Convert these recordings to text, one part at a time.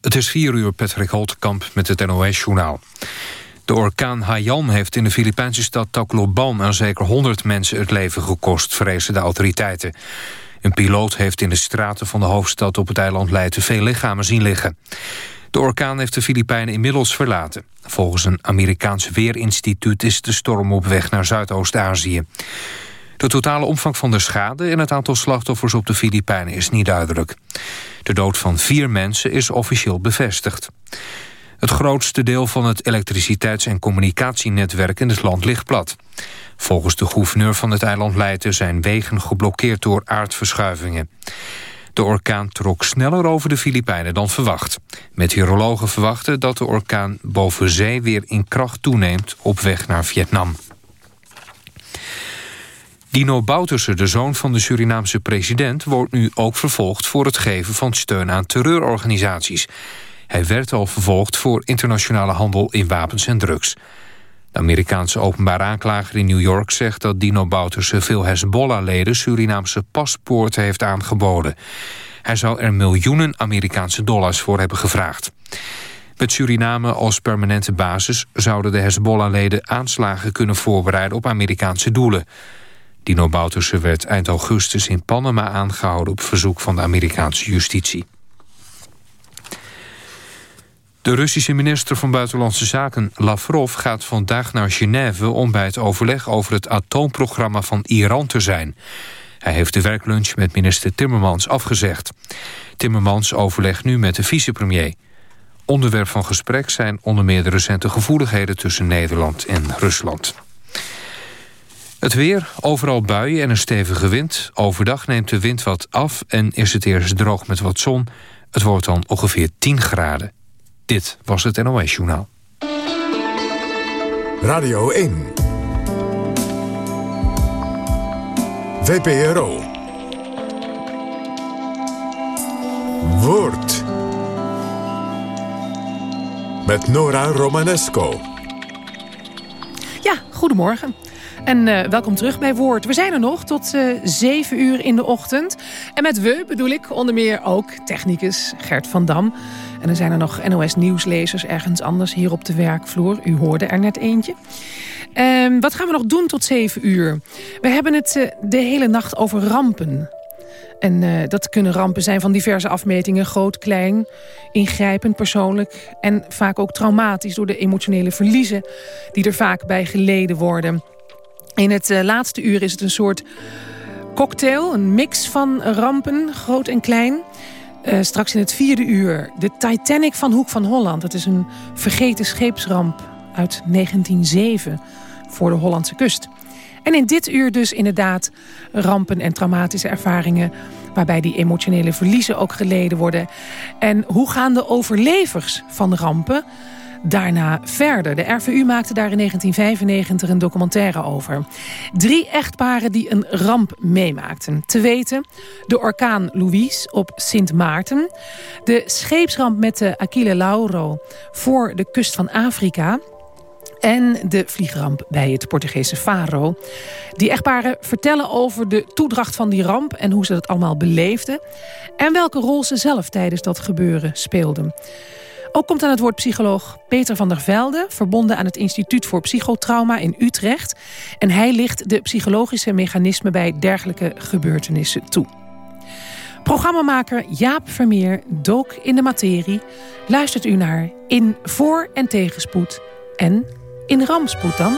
Het is 4 uur, Patrick Holtkamp met het NOS-journaal. De orkaan Haiyan heeft in de Filipijnse stad Tacloban... aan zeker 100 mensen het leven gekost, vrezen de autoriteiten. Een piloot heeft in de straten van de hoofdstad op het eiland Leyte... veel lichamen zien liggen. De orkaan heeft de Filipijnen inmiddels verlaten. Volgens een Amerikaans weerinstituut is de storm op weg naar Zuidoost-Azië. De totale omvang van de schade en het aantal slachtoffers op de Filipijnen is niet duidelijk. De dood van vier mensen is officieel bevestigd. Het grootste deel van het elektriciteits- en communicatienetwerk in het land ligt plat. Volgens de gouverneur van het eiland Leyte zijn wegen geblokkeerd door aardverschuivingen. De orkaan trok sneller over de Filipijnen dan verwacht. Meteorologen verwachten dat de orkaan boven zee weer in kracht toeneemt op weg naar Vietnam. Dino Bouterse, de zoon van de Surinaamse president... wordt nu ook vervolgd voor het geven van steun aan terreurorganisaties. Hij werd al vervolgd voor internationale handel in wapens en drugs. De Amerikaanse openbaar aanklager in New York zegt dat Dino Bouterse... veel Hezbollah-leden Surinaamse paspoorten heeft aangeboden. Hij zou er miljoenen Amerikaanse dollars voor hebben gevraagd. Met Suriname als permanente basis zouden de Hezbollah-leden aanslagen kunnen voorbereiden op Amerikaanse doelen. Dino Bouterse werd eind augustus in Panama aangehouden... op verzoek van de Amerikaanse justitie. De Russische minister van Buitenlandse Zaken Lavrov gaat vandaag naar Genève... om bij het overleg over het atoomprogramma van Iran te zijn. Hij heeft de werklunch met minister Timmermans afgezegd. Timmermans overlegt nu met de vicepremier. Onderwerp van gesprek zijn onder meer de recente gevoeligheden... tussen Nederland en Rusland. Het weer, overal buien en een stevige wind. Overdag neemt de wind wat af en is het eerst droog met wat zon. Het wordt dan ongeveer 10 graden. Dit was het NOS Journaal. Radio 1. VPRO. Woord. Met Nora Romanesco. Ja, goedemorgen. En uh, welkom terug bij Woord. We zijn er nog tot eh, 7 uur in de ochtend. En met we bedoel ik onder meer ook technicus Gert van Dam. En er zijn er nog NOS-nieuwslezers ergens anders hier op de werkvloer. U hoorde er net eentje. Uh, wat gaan we nog doen tot 7 uur? We hebben het uh, de hele nacht over rampen. En dat kunnen rampen zijn van diverse afmetingen, groot, klein, ingrijpend, persoonlijk... en vaak ook traumatisch door de emotionele verliezen die er vaak bij geleden worden. In het uh, laatste uur is het een soort cocktail, een mix van rampen, groot en klein... Uh, straks in het vierde uur de Titanic van Hoek van Holland. Dat is een vergeten scheepsramp uit 1907 voor de Hollandse kust. En in dit uur dus inderdaad rampen en traumatische ervaringen... waarbij die emotionele verliezen ook geleden worden. En hoe gaan de overlevers van rampen daarna verder. De RVU maakte daar in 1995 een documentaire over. Drie echtparen die een ramp meemaakten. Te weten de orkaan Louise op Sint Maarten... de scheepsramp met de Aquile Lauro voor de kust van Afrika en de vliegramp bij het Portugese Faro. Die echtparen vertellen over de toedracht van die ramp... en hoe ze dat allemaal beleefden... en welke rol ze zelf tijdens dat gebeuren speelden. Ook komt aan het woord psycholoog Peter van der Velde... verbonden aan het Instituut voor Psychotrauma in Utrecht. En hij licht de psychologische mechanismen bij dergelijke gebeurtenissen toe. Programmamaker Jaap Vermeer dook in de materie. Luistert u naar In Voor- en Tegenspoed en In Rampspoed dan...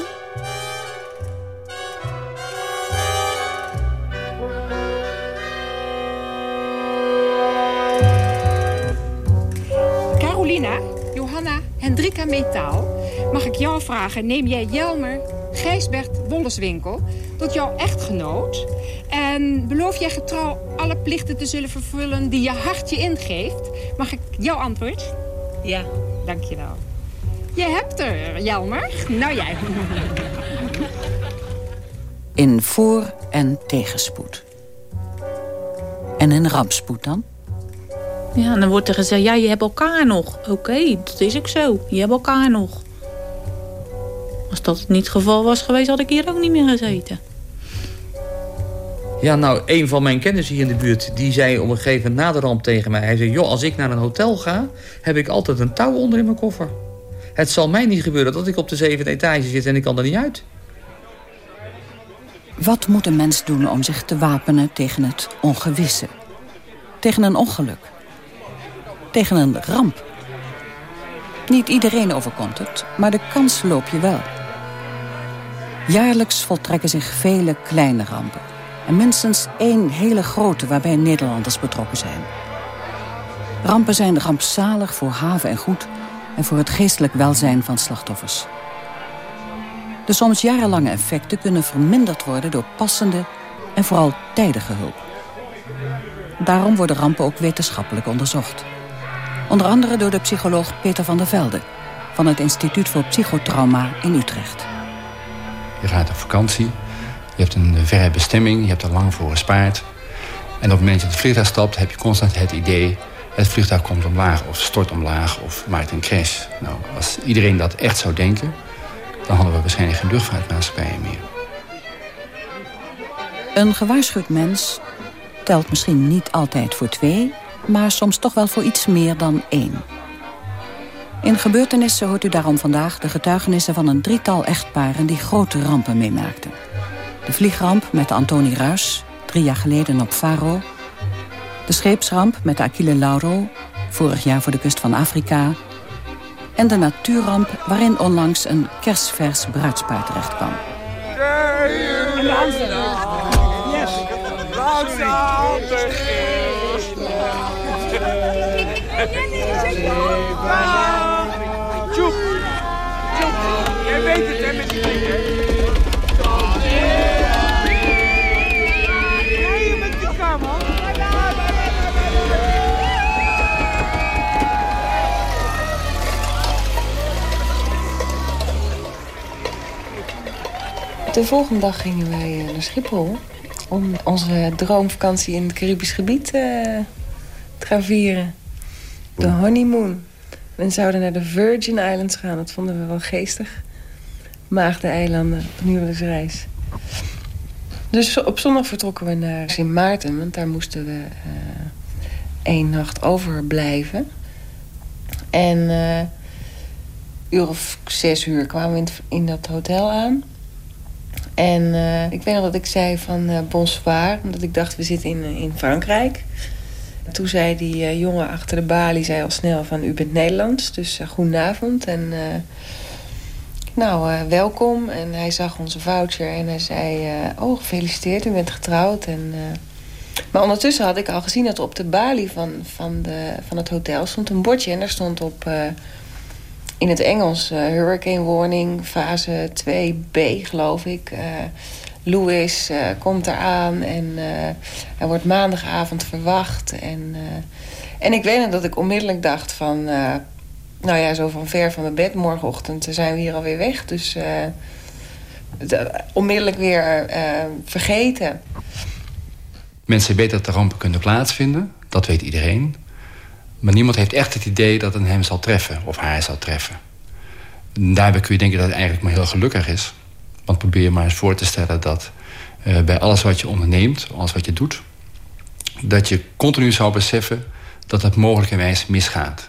Metaal, mag ik jou vragen... neem jij Jelmer Gijsbert Wolleswinkel tot jouw echtgenoot... en beloof jij getrouw alle plichten te zullen vervullen die je hart je ingeeft? Mag ik jouw antwoord? Ja. Dank je wel. Je hebt er, Jelmer. Nou jij. In voor- en tegenspoed. En in rampspoed dan? Ja, en dan wordt er gezegd, ja, je hebt elkaar nog. Oké, dat is ook zo. Je hebt elkaar nog. Als dat niet het geval was geweest, had ik hier ook niet meer gezeten. Ja, nou, een van mijn kennissen hier in de buurt... die zei op een gegeven moment na de ramp tegen mij... hij zei, joh, als ik naar een hotel ga... heb ik altijd een touw onder in mijn koffer. Het zal mij niet gebeuren dat ik op de zevende etage zit... en ik kan er niet uit. Wat moet een mens doen om zich te wapenen tegen het ongewisse? Tegen een ongeluk? Tegen een ramp? Niet iedereen overkomt het, maar de kans loop je wel. Jaarlijks voltrekken zich vele kleine rampen. En minstens één hele grote waarbij Nederlanders betrokken zijn. Rampen zijn rampzalig voor haven en goed... en voor het geestelijk welzijn van slachtoffers. De soms jarenlange effecten kunnen verminderd worden... door passende en vooral tijdige hulp. Daarom worden rampen ook wetenschappelijk onderzocht. Onder andere door de psycholoog Peter van der Velde... van het Instituut voor Psychotrauma in Utrecht. Je gaat op vakantie, je hebt een verre bestemming, je hebt er lang voor gespaard. En op het moment dat je het vliegtuig stapt, heb je constant het idee... het vliegtuig komt omlaag of stort omlaag of maakt een crash. Nou, als iedereen dat echt zou denken... dan hadden we waarschijnlijk geen luchtvaartmaatschappijen meer. Een gewaarschuwd mens telt misschien niet altijd voor twee... maar soms toch wel voor iets meer dan één. In gebeurtenissen hoort u daarom vandaag de getuigenissen van een drietal echtparen die grote rampen meemaakten. De vliegramp met de Antoni Ruis, drie jaar geleden op Faro. De scheepsramp met de Aquile Lauro, vorig jaar voor de kust van Afrika. En de natuurramp waarin onlangs een kerstvers bruidspaar terecht kwam. De volgende dag gingen wij eh, naar Schiphol om onze droomvakantie in het Caribisch gebied eh, te gaan vieren. De honeymoon. We zouden naar de Virgin Islands gaan. Dat vonden we wel geestig. Maagde-eilanden op huwelijksreis. Dus op zondag vertrokken we naar Sint Maarten. Want daar moesten we uh, één nacht overblijven. En uh, uur of zes uur kwamen we in, in dat hotel aan. En uh, ik weet nog dat ik zei van uh, bonsoir. Omdat ik dacht, we zitten in, in Frankrijk. Toen zei die uh, jongen achter de balie zei al snel van... u bent Nederlands, dus goedenavond. En nou, welkom. En hij zag onze voucher en hij zei... oh, gefeliciteerd, u bent getrouwd. En, maar ondertussen had ik al gezien dat op de balie van, van, de, van het hotel... stond een bordje en daar stond op in het Engels uh, hurricane warning, fase 2b geloof ik. Uh, Louis uh, komt eraan en hij wordt maandagavond verwacht. En, en ik weet dat ik onmiddellijk dacht van... nou ja, zo van ver van mijn bed, morgenochtend zijn we hier alweer weg. Dus de, onmiddellijk weer vergeten. Mensen weten dat de rampen kunnen plaatsvinden. Dat weet iedereen. Maar niemand heeft echt het idee dat het hem zal treffen. Of haar zal treffen. Daarbij kun je denken dat het eigenlijk maar heel gelukkig is. Want probeer je maar eens voor te stellen dat uh, bij alles wat je onderneemt, alles wat je doet, dat je continu zou beseffen dat het mogelijkerwijs misgaat.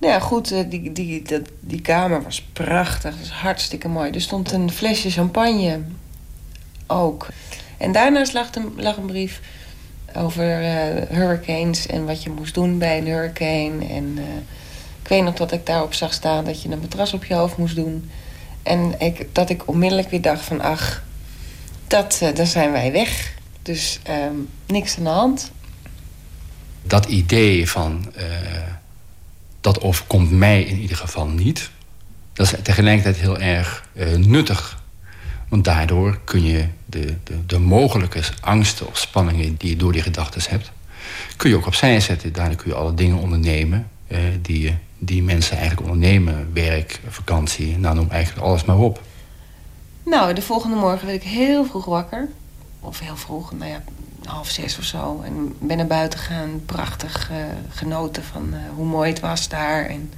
Nou ja, goed, die, die, die, die kamer was prachtig. was hartstikke mooi. Er stond een flesje champagne ook. En daarnaast lag lag een brief over uh, hurricanes en wat je moest doen bij een hurricane. En uh, ik weet nog dat ik daarop zag staan dat je een matras op je hoofd moest doen. En ik, dat ik onmiddellijk weer dacht van ach, dat, uh, dan zijn wij weg. Dus um, niks aan de hand. Dat idee van dat overkomt mij in ieder geval niet. Dat is tegelijkertijd heel erg nuttig want daardoor kun je de, de, de mogelijke angsten of spanningen die je door die gedachten hebt... kun je ook opzij zetten. Daardoor kun je alle dingen ondernemen eh, die, die mensen eigenlijk ondernemen. Werk, vakantie, nou noem eigenlijk alles maar op. Nou, de volgende morgen werd ik heel vroeg wakker. Of heel vroeg, nou ja, half zes of zo. En ben naar buiten gegaan, prachtig uh, genoten van uh, hoe mooi het was daar. En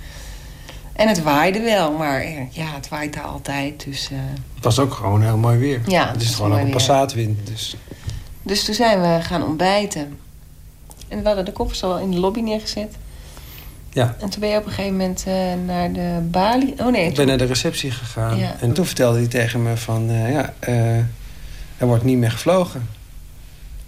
en het waaide wel, maar eh, ja, het waait daar altijd. Dus, uh... Het was ook gewoon heel mooi weer. Ja, het is gewoon ook een passaatwind. Dus. Dus toen zijn we gaan ontbijten. En we hadden de koffers al in de lobby neergezet. Ja. En toen ben je op een gegeven moment uh, naar de balie... Oh nee. Ik ben naar de receptie gegaan. Ja. En toen vertelde hij tegen me van... Uh, ja, er wordt niet meer gevlogen.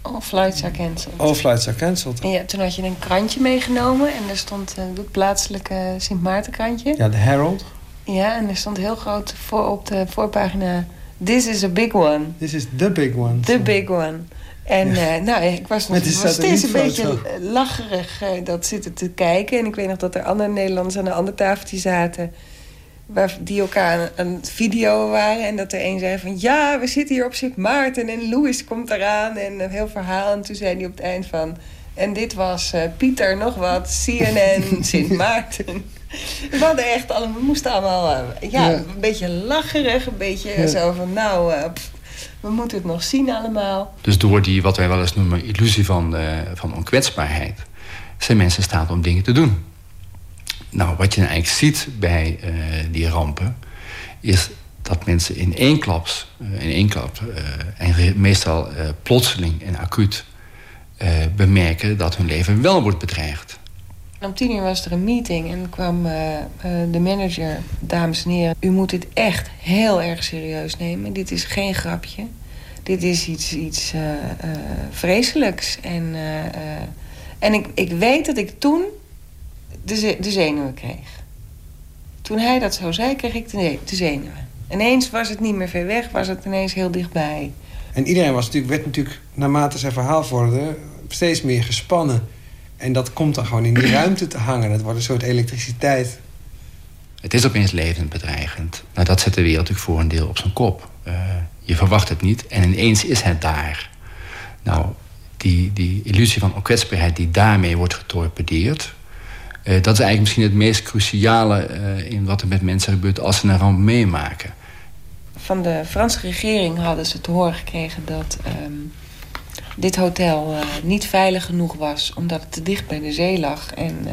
All flights are cancelled. All flights are cancelled. En ja, toen had je een krantje meegenomen. En daar stond het plaatselijke Sint Maarten krantje. Ja, de Herald. Ja, en er stond heel groot voor op de voorpagina... This is a big one. This is the big one. The big one. En ja. uh, nou, ik was, nog, steeds een beetje lacherig uh, dat zitten te kijken. En ik weet nog dat er andere Nederlanders aan een ander tafeltje zaten... Waar, die elkaar aan het video waren. En dat er een zei van... ja, we zitten hier op Sint Maarten en Louis komt eraan. En een heel verhaal. En toen zei hij op het eind van... en dit was uh, Pieter nog wat, CNN, Sint Maarten. We hadden echt allemaal, we moesten allemaal ja, ja, een beetje lacherig. Een beetje ja. zo van, nou... Pff, we moeten het nog zien allemaal. Dus door die, wat wij wel eens noemen, illusie van, uh, van onkwetsbaarheid... zijn mensen in staat om dingen te doen. Nou, wat je nou eigenlijk ziet bij uh, die rampen... is dat mensen in één klaps, uh, in één klap... en meestal plotseling en acuut bemerken... dat hun leven wel wordt bedreigd. Om tien uur was er een meeting en kwam de manager... dames en heren, u moet dit echt heel erg serieus nemen. Dit is geen grapje dit is iets, iets vreselijks. En, en ik, ik weet dat ik toen de, de zenuwen kreeg. Toen hij dat zo zei, kreeg ik de, de zenuwen. Ineens was het niet meer ver weg, was het ineens heel dichtbij. En iedereen was natuurlijk, werd natuurlijk, naarmate zijn verhaal vorderde... steeds meer gespannen. En dat komt dan gewoon in die ruimte te hangen. Dat wordt een soort elektriciteit. Het is opeens levensbedreigend. Nou, dat zet de wereld natuurlijk voor een deel op zijn kop. Uh, je verwacht het niet en ineens is het daar. Nou, die, die illusie van onkwetsbaarheid die daarmee wordt getorpedeerd... Uh, dat is eigenlijk misschien het meest cruciale uh, in wat er met mensen gebeurt... als ze een ramp meemaken. Van de Franse regering hadden ze te horen gekregen dat... Um, dit hotel uh, niet veilig genoeg was omdat het te dicht bij de zee lag... en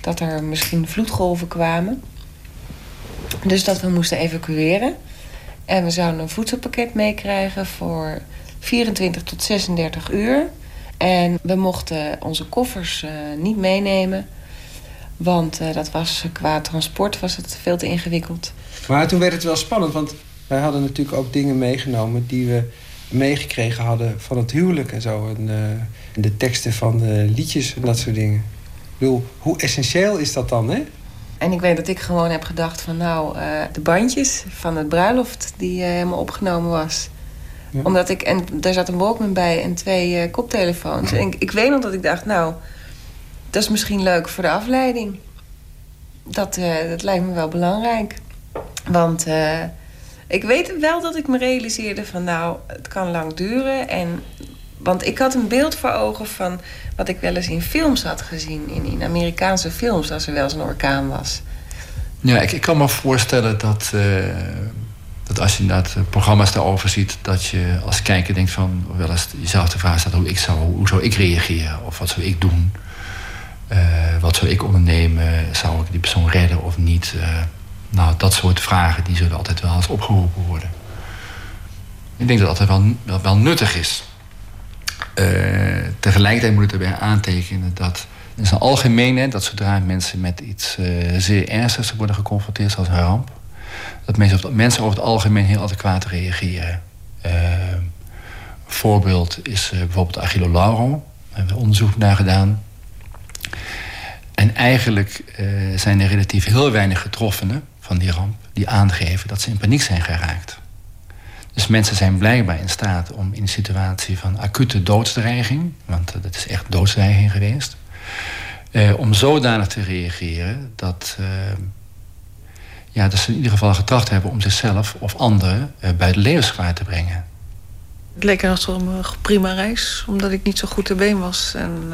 dat er misschien vloedgolven kwamen. Dus dat we moesten evacueren. En we zouden een voedselpakket meekrijgen voor 24 tot 36 uur. En we mochten onze koffers niet meenemen. Want uh, dat was qua transport was het veel te ingewikkeld. Maar toen werd het wel spannend. Want wij hadden natuurlijk ook dingen meegenomen... die we meegekregen hadden van het huwelijk en zo. En, uh, de teksten van de liedjes en dat soort dingen. Ik bedoel, hoe essentieel is dat dan, hè? En ik weet dat ik gewoon heb gedacht van nou, uh, de bandjes van het bruiloft die helemaal opgenomen was. Ja. Omdat ik, en daar zat een Walkman bij en twee koptelefoons. En ik, ik, weet nog dat ik dacht, nou, dat is misschien leuk voor de afleiding. Dat, dat lijkt me wel belangrijk. Want ik weet wel dat ik me realiseerde van nou, het kan lang duren. En, want ik had een beeld voor ogen van wat ik wel eens in films had gezien. In, in Amerikaanse films, als er wel eens een orkaan was. Ja, ik, ik kan me voorstellen dat, uh, dat als je inderdaad programma's daarover ziet... dat je als kijker denkt van... wel eens jezelf de vraag stelt hoe, ik zou, hoe zou ik reageren? Of wat zou ik doen? Uh, wat zou ik ondernemen? Zou ik die persoon redden of niet? Uh, nou, dat soort vragen die zullen altijd wel eens opgeroepen worden. Ik denk dat dat wel, wel, nuttig is. Uh, tegelijkertijd moet ik erbij aantekenen dat... Het is een algemene dat zodra mensen met iets zeer ernstigs worden geconfronteerd... zoals een ramp... dat mensen, mensen over het algemeen heel adequaat reageren. Een voorbeeld is bijvoorbeeld Achille Lauro. Daar hebben we onderzoek naar gedaan. En eigenlijk zijn er relatief heel weinig getroffenen van die ramp... die aangeven dat ze in paniek zijn geraakt. Dus mensen zijn blijkbaar in staat om in een situatie van acute doodsdreiging... want dat is echt doodsdreiging geweest... Eh, om zodanig te reageren dat, uh, ja, dat ze in ieder geval getracht hebben... om zichzelf of anderen bij de levensgevaar te brengen. Het leek een prima reis, omdat ik niet zo goed te been was. En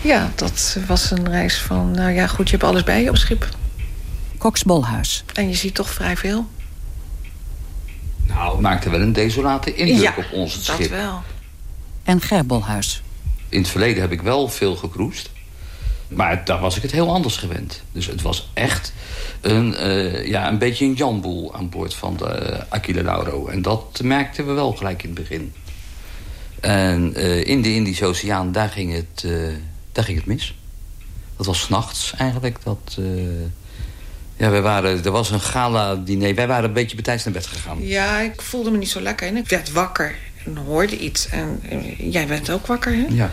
ja, dat was een reis van, nou ja, goed, je hebt alles bij je op schip. Koksbolhuis. En je ziet toch vrij veel. Nou, het maakte wel een desolate indruk ja, op ons het dat schip. wel. En Gerbolhuis. In het verleden heb ik wel veel gekroest. Maar daar was ik het heel anders gewend. Dus het was echt een, uh, ja, een beetje een janboel aan boord van de uh, Aquila Lauro. En dat merkten we wel gelijk in het begin. En uh, in de Indische Oceaan, daar ging het, daar ging het mis. Dat was s'nachts eigenlijk. Dat, ja, wij waren, er was een gala-diner. Wij waren een beetje betijds naar bed gegaan. Ja, ik voelde me niet zo lekker. En ik werd wakker en hoorde iets. En jij werd ook wakker, hè? Ja.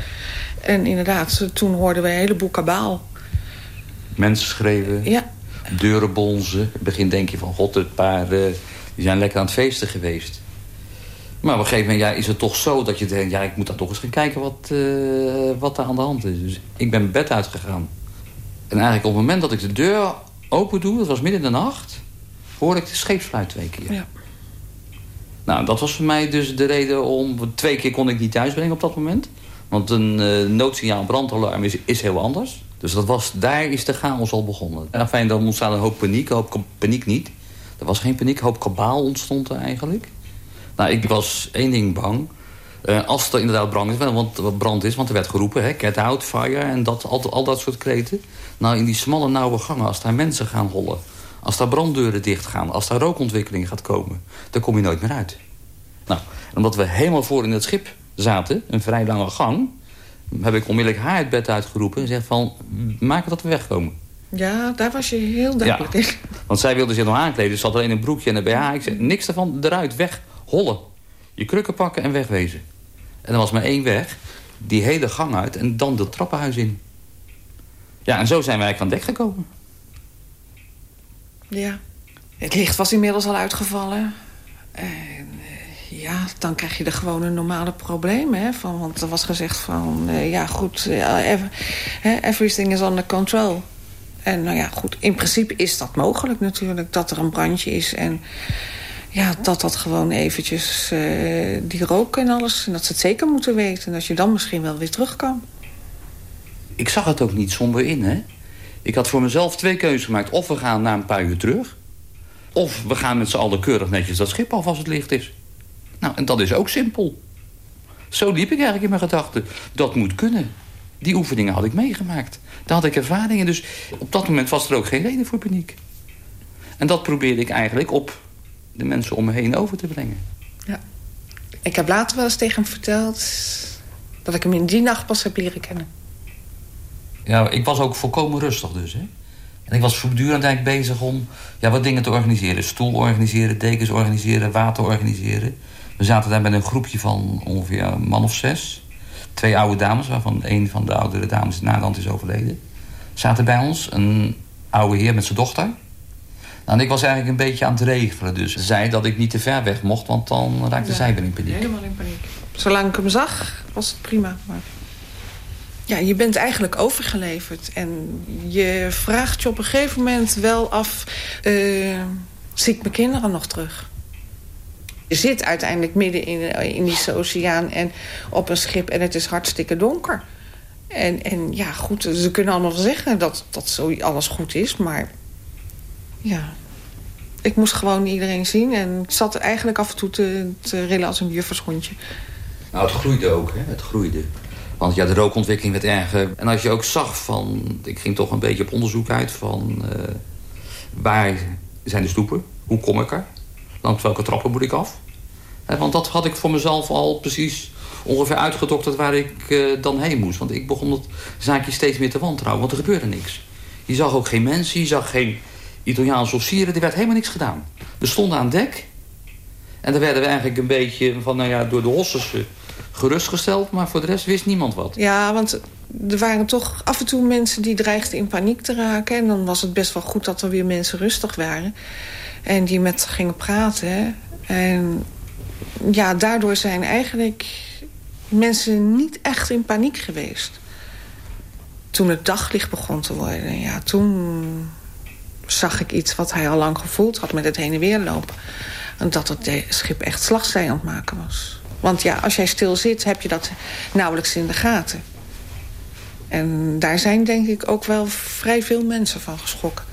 En inderdaad, toen hoorden we een heleboel kabaal. Mensen schreeuwen. Ja. Deuren bonzen. In het begin denk je van, god, het paar... die zijn lekker aan het feesten geweest. Maar op een gegeven moment ja, is het toch zo dat je denkt... ja, ik moet dan toch eens gaan kijken wat, uh, wat er aan de hand is. Dus ik ben mijn bed uitgegaan. En eigenlijk op het moment dat ik de deur open doe... dat was midden in de nacht... hoorde ik de scheepsfluit twee keer. Ja. Nou, dat was voor mij dus de reden om... twee keer kon ik niet thuisbrengen op dat moment. Want een uh, noodsignaal brandalarm is, is heel anders. Dus dat was, daar is de chaos al begonnen. En fijn, dan ontstaat een hoop paniek. Een hoop paniek niet. Er was geen paniek, een hoop kabaal ontstond er eigenlijk. Nou, ik was één ding bang. Uh, als er inderdaad brand is, want, brand is, want er werd geroepen, hè, get out, fire en dat, al, al dat soort kreten. Nou, in die smalle, nauwe gangen, als daar mensen gaan hollen... als daar branddeuren dicht gaan, als daar rookontwikkeling gaat komen... dan kom je nooit meer uit. Nou, omdat we helemaal voor in het schip zaten, een vrij lange gang... heb ik onmiddellijk haar het bed uitgeroepen en zeg van... maak dat we wegkomen. Ja, daar was je heel duidelijk ja, in. Want zij wilde zich nog aankleden, dus ze had alleen een broekje en een BH. Ik zei, niks ervan, eruit, weg, hollen. Je krukken pakken en wegwezen. En er was maar één weg. Die hele gang uit en dan de trappenhuis in. Ja, en zo zijn wij aan dek gekomen. Ja. Het licht was inmiddels al uitgevallen. En uh, ja, dan krijg je er gewoon een normale probleem. Hè? Van, want er was gezegd van, uh, ja goed, uh, everything is under control. En nou ja, goed, in principe is dat mogelijk natuurlijk. Dat er een brandje is en ja, dat dat gewoon eventjes uh, die rook en alles... en dat ze het zeker moeten weten. En dat je dan misschien wel weer terug kan. Ik zag het ook niet somber in, hè. Ik had voor mezelf twee keuzes gemaakt. Of we gaan na een paar uur terug... of we gaan met z'n allen keurig netjes dat schip af als het licht is. Nou, en dat is ook simpel. Zo liep ik eigenlijk in mijn gedachten. Dat moet kunnen. Die oefeningen had ik meegemaakt. Daar had ik ervaringen. Dus op dat moment was er ook geen reden voor paniek. En dat probeerde ik eigenlijk op de mensen om me heen over te brengen. Ja. Ik heb later wel eens tegen hem verteld... dat ik hem in die nacht pas heb leren kennen. Ja, ik was ook volkomen rustig dus, hè. En ik was voortdurend eigenlijk bezig om ja, wat dingen te organiseren. Stoel organiseren, dekens organiseren, water organiseren. We zaten daar met een groepje van ongeveer een man of zes. Twee oude dames, waarvan een van de oudere dames na de is overleden. Zaten bij ons. Een oude heer met zijn dochter. Nou, en ik was eigenlijk een beetje aan het regelen. Dus ze zei dat ik niet te ver weg mocht, want dan raakte zij weer in paniek. Helemaal in paniek. Zolang ik hem zag, was het prima. Maar... Ja, je bent eigenlijk overgeleverd. En je vraagt je op een gegeven moment wel af... Uh, zie ik mijn kinderen nog terug? Je zit uiteindelijk midden in, in die oceaan en op een schip... en het is hartstikke donker. En, en ja, goed, ze kunnen allemaal zeggen dat, dat zo alles goed is, maar ja, ik moest gewoon iedereen zien. En ik zat eigenlijk af en toe te, te rillen als een juffershondje. Nou, het groeide ook, hè? Het groeide. Want ja, de rookontwikkeling werd erger. En als je ook zag van... Ik ging toch een beetje op onderzoek uit van... Uh, waar zijn de stoepen? Hoe kom ik er? Langs welke trappen moet ik af? want dat had ik voor mezelf al precies ongeveer uitgedokterd waar ik uh, dan heen moest. Want ik begon het zaakje steeds meer te wantrouwen, want er gebeurde niks. Je zag ook geen mensen, je zag geen Italiaanse officieren, er werd helemaal niks gedaan. We stonden aan dek. En daar werden we eigenlijk een beetje van, nou ja, door de hossers gerustgesteld. Maar voor de rest wist niemand wat. Ja, want er waren toch af en toe mensen die dreigden in paniek te raken. En dan was het best wel goed dat er weer mensen rustig waren. En die met gingen praten. En ja, daardoor zijn eigenlijk mensen niet echt in paniek geweest. Toen het daglicht begon te worden, ja, toen zag ik iets wat hij al lang gevoeld had met het heen en weer lopen. En dat het schip echt slagzij aan het maken was. Want ja, als jij stil zit, heb je dat nauwelijks in de gaten. En daar zijn denk ik ook wel vrij veel mensen van geschrokken.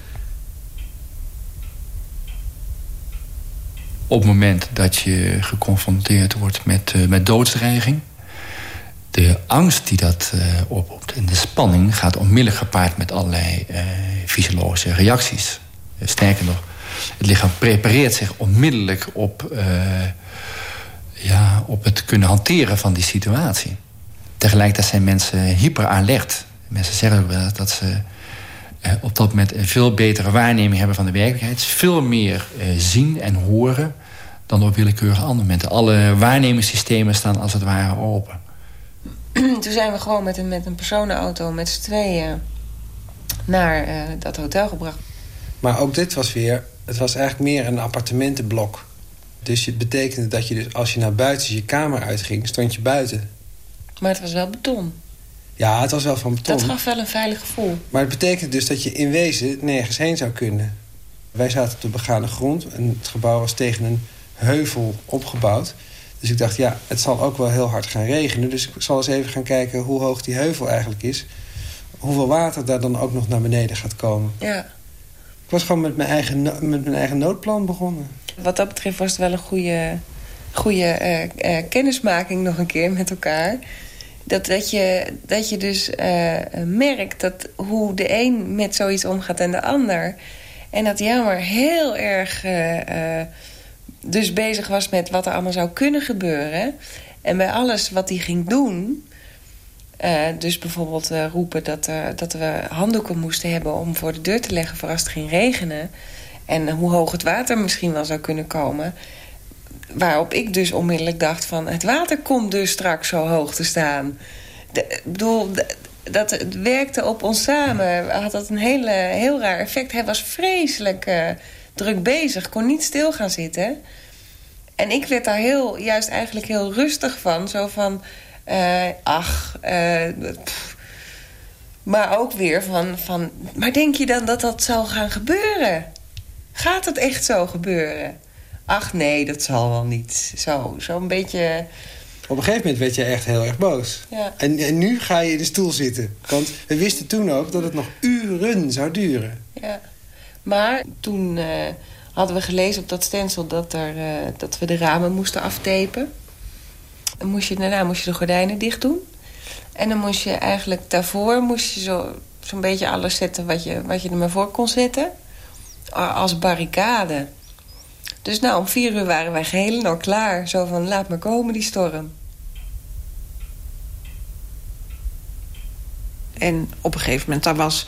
Op het moment dat je geconfronteerd wordt met, uh, met doodsdreiging... de angst die dat uh, oproept en de spanning gaat onmiddellijk gepaard met allerlei uh, fysiologische reacties. Sterker nog, het lichaam prepareert zich onmiddellijk op ja, op het kunnen hanteren van die situatie. Tegelijkertijd zijn mensen hyper alert. Mensen zeggen ook wel dat ze eh, op dat moment een veel betere waarneming hebben van de werkelijkheid. Veel meer eh, zien en horen dan op willekeurige andere momenten. Alle waarnemingssystemen staan als het ware open. Toen zijn we gewoon met een, met een personenauto met z'n tweeën naar uh, dat hotel gebracht. Maar ook dit was weer, het was eigenlijk meer een appartementenblok. Dus het betekende dat je dus als je naar buiten je kamer uitging, stond je buiten. Maar het was wel beton. Ja, het was wel van beton. Dat gaf wel een veilig gevoel. Maar het betekent dus dat je in wezen nergens heen zou kunnen. Wij zaten op de begane grond en het gebouw was tegen een heuvel opgebouwd. Dus ik dacht, ja, het zal ook wel heel hard gaan regenen. Dus ik zal eens even gaan kijken hoe hoog die heuvel eigenlijk is. Hoeveel water daar dan ook nog naar beneden gaat komen. Ja. Ik was gewoon met mijn eigen, met mijn eigen noodplan begonnen. Wat dat betreft was het wel een goede, goede uh, uh, kennismaking nog een keer met elkaar. Dat, dat, je, dat je dus uh, merkt dat hoe de een met zoiets omgaat en de ander. En dat jammer heel erg dus bezig was met wat er allemaal zou kunnen gebeuren. En bij alles wat hij ging doen... Dus bijvoorbeeld roepen dat, dat we handdoeken moesten hebben... om voor de deur te leggen voor als het ging regenen. En hoe hoog het water misschien wel zou kunnen komen. Waarop ik dus onmiddellijk dacht van... het water komt dus straks zo hoog te staan. Ik bedoel, dat het werkte op ons samen. Had dat een hele, heel raar effect. Hij was vreselijk druk bezig. Kon niet stil gaan zitten. En ik werd daar heel, juist eigenlijk heel rustig van. Zo van, uh, ach, uh, maar ook weer van, van... Maar denk je dan dat dat zal gaan gebeuren? Gaat het echt zo gebeuren? Ach nee, dat zal wel niet. Zo, zo een beetje... Op een gegeven moment werd je echt heel erg boos. Ja. En, en nu ga je in de stoel zitten. Want we wisten toen ook dat het nog uren zou duren. Ja. Maar toen uh, hadden we gelezen op dat stencil dat, er, uh, dat we de ramen moesten aftapen. Dan moest je, daarna moest je de gordijnen dicht doen. En dan moest je eigenlijk daarvoor moest je zo, zo'n beetje alles zetten wat je, wat je er maar voor kon zetten. Als barricade. Dus nou, om vier uur waren wij geheel en al klaar. Zo van, laat maar komen die storm. En op een gegeven moment, daar was,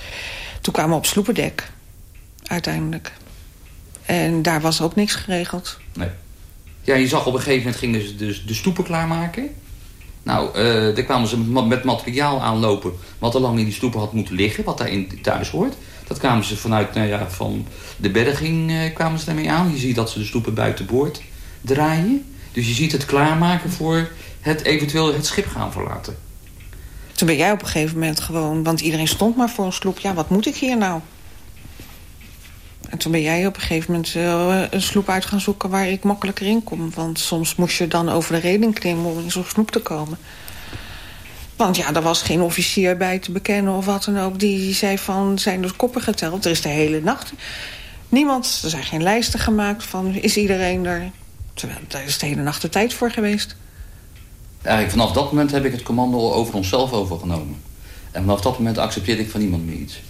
toen kwamen we op sloeperdek. Uiteindelijk. En daar was ook niks geregeld. Nee. Ja, je zag op een gegeven moment gingen ze dus de stoepen klaarmaken. Nou, uh, kwamen ze met materiaal aanlopen... wat er lang in die stoepen had moeten liggen, wat daarin thuis hoort. Dat kwamen ze vanuit nou ja, van de berging uh, kwamen ze daarmee aan. Je ziet dat ze de stoepen buiten boord draaien. Dus je ziet het klaarmaken voor het eventueel het schip gaan verlaten. Toen ben jij op een gegeven moment gewoon... want iedereen stond maar voor een sloep. Ja, wat moet ik hier nou? En toen ben jij op een gegeven moment uh, een sloep uit gaan zoeken... waar ik makkelijker in kom. Want soms moest je dan over de reding klimmen om in zo'n sloep te komen. Want ja, er was geen officier bij te bekennen of wat dan ook... die zei van, zijn er koppen geteld? Er is de hele nacht niemand, er zijn geen lijsten gemaakt van... is iedereen er? Terwijl, daar is de hele nacht de tijd voor geweest. Eigenlijk vanaf dat moment heb ik het commando over onszelf overgenomen. En vanaf dat moment accepteerde ik van niemand meer iets.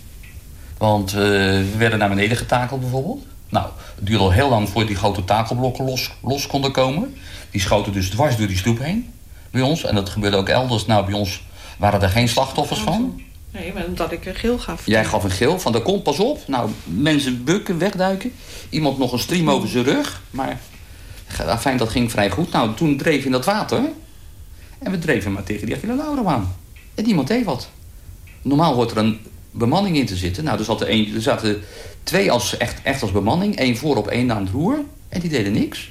Want uh, we werden naar beneden getakeld bijvoorbeeld. Nou, het duurde al heel lang voordat die grote takelblokken los, los konden komen. Die schoten dus dwars door die stoep heen bij ons. En dat gebeurde ook elders. Nou, bij ons waren er geen slachtoffers van. Nee, maar omdat ik een geel gaf. Jij gaf een geel van, daar komt pas op. Nou, mensen bukken, wegduiken. Iemand nog een stream over zijn rug. Maar fijn, dat ging vrij goed. Nou, toen dreef in dat water. En we dreven maar tegen die Achille aan. En niemand deed wat. Normaal wordt er een bemanning in te zitten. Nou, er, zat er, een, er zaten twee als, echt, echt als bemanning. één voor op één aan het roer. En die deden niks.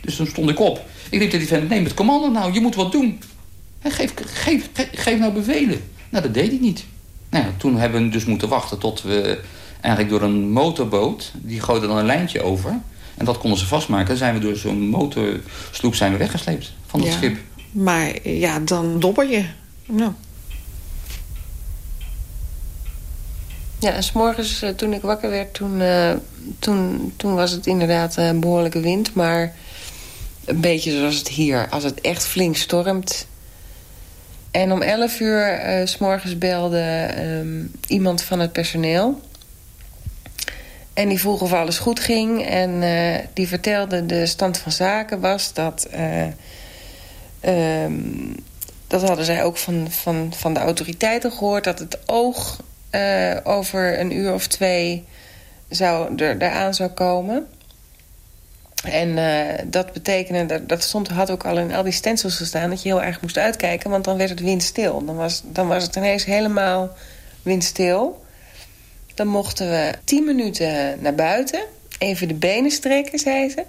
Dus toen stond ik op. Ik riep tegen die vent, neem het commando nou, je moet wat doen. En geef, geef, geef, geef nou bevelen. Nou, dat deed hij niet. Nou toen hebben we dus moeten wachten tot we eigenlijk door een motorboot... die gooide dan een lijntje over. En dat konden ze vastmaken. Dan zijn we door zo'n motorsloep zijn we weggesleept van het ja, schip. Maar ja, dan dobber je. Nou. Ja, en s'morgens uh, toen ik wakker werd, toen, uh, toen, toen was het inderdaad een behoorlijke wind. Maar een beetje zoals het hier, als het echt flink stormt. En om 11 uur uh, s'morgens belde um, iemand van het personeel. En die vroeg of alles goed ging. En uh, die vertelde de stand van zaken was dat... Uh, um, dat hadden zij ook van, van, van de autoriteiten gehoord... dat het oog over een uur of twee zou, er, eraan zou komen. En dat betekende, dat, stond, had ook al in al die stencils gestaan... dat je heel erg moest uitkijken, want dan werd het windstil. Dan was, dan was het ineens helemaal windstil... Dan mochten we tien minuten naar buiten. Even de benen strekken, zei ze.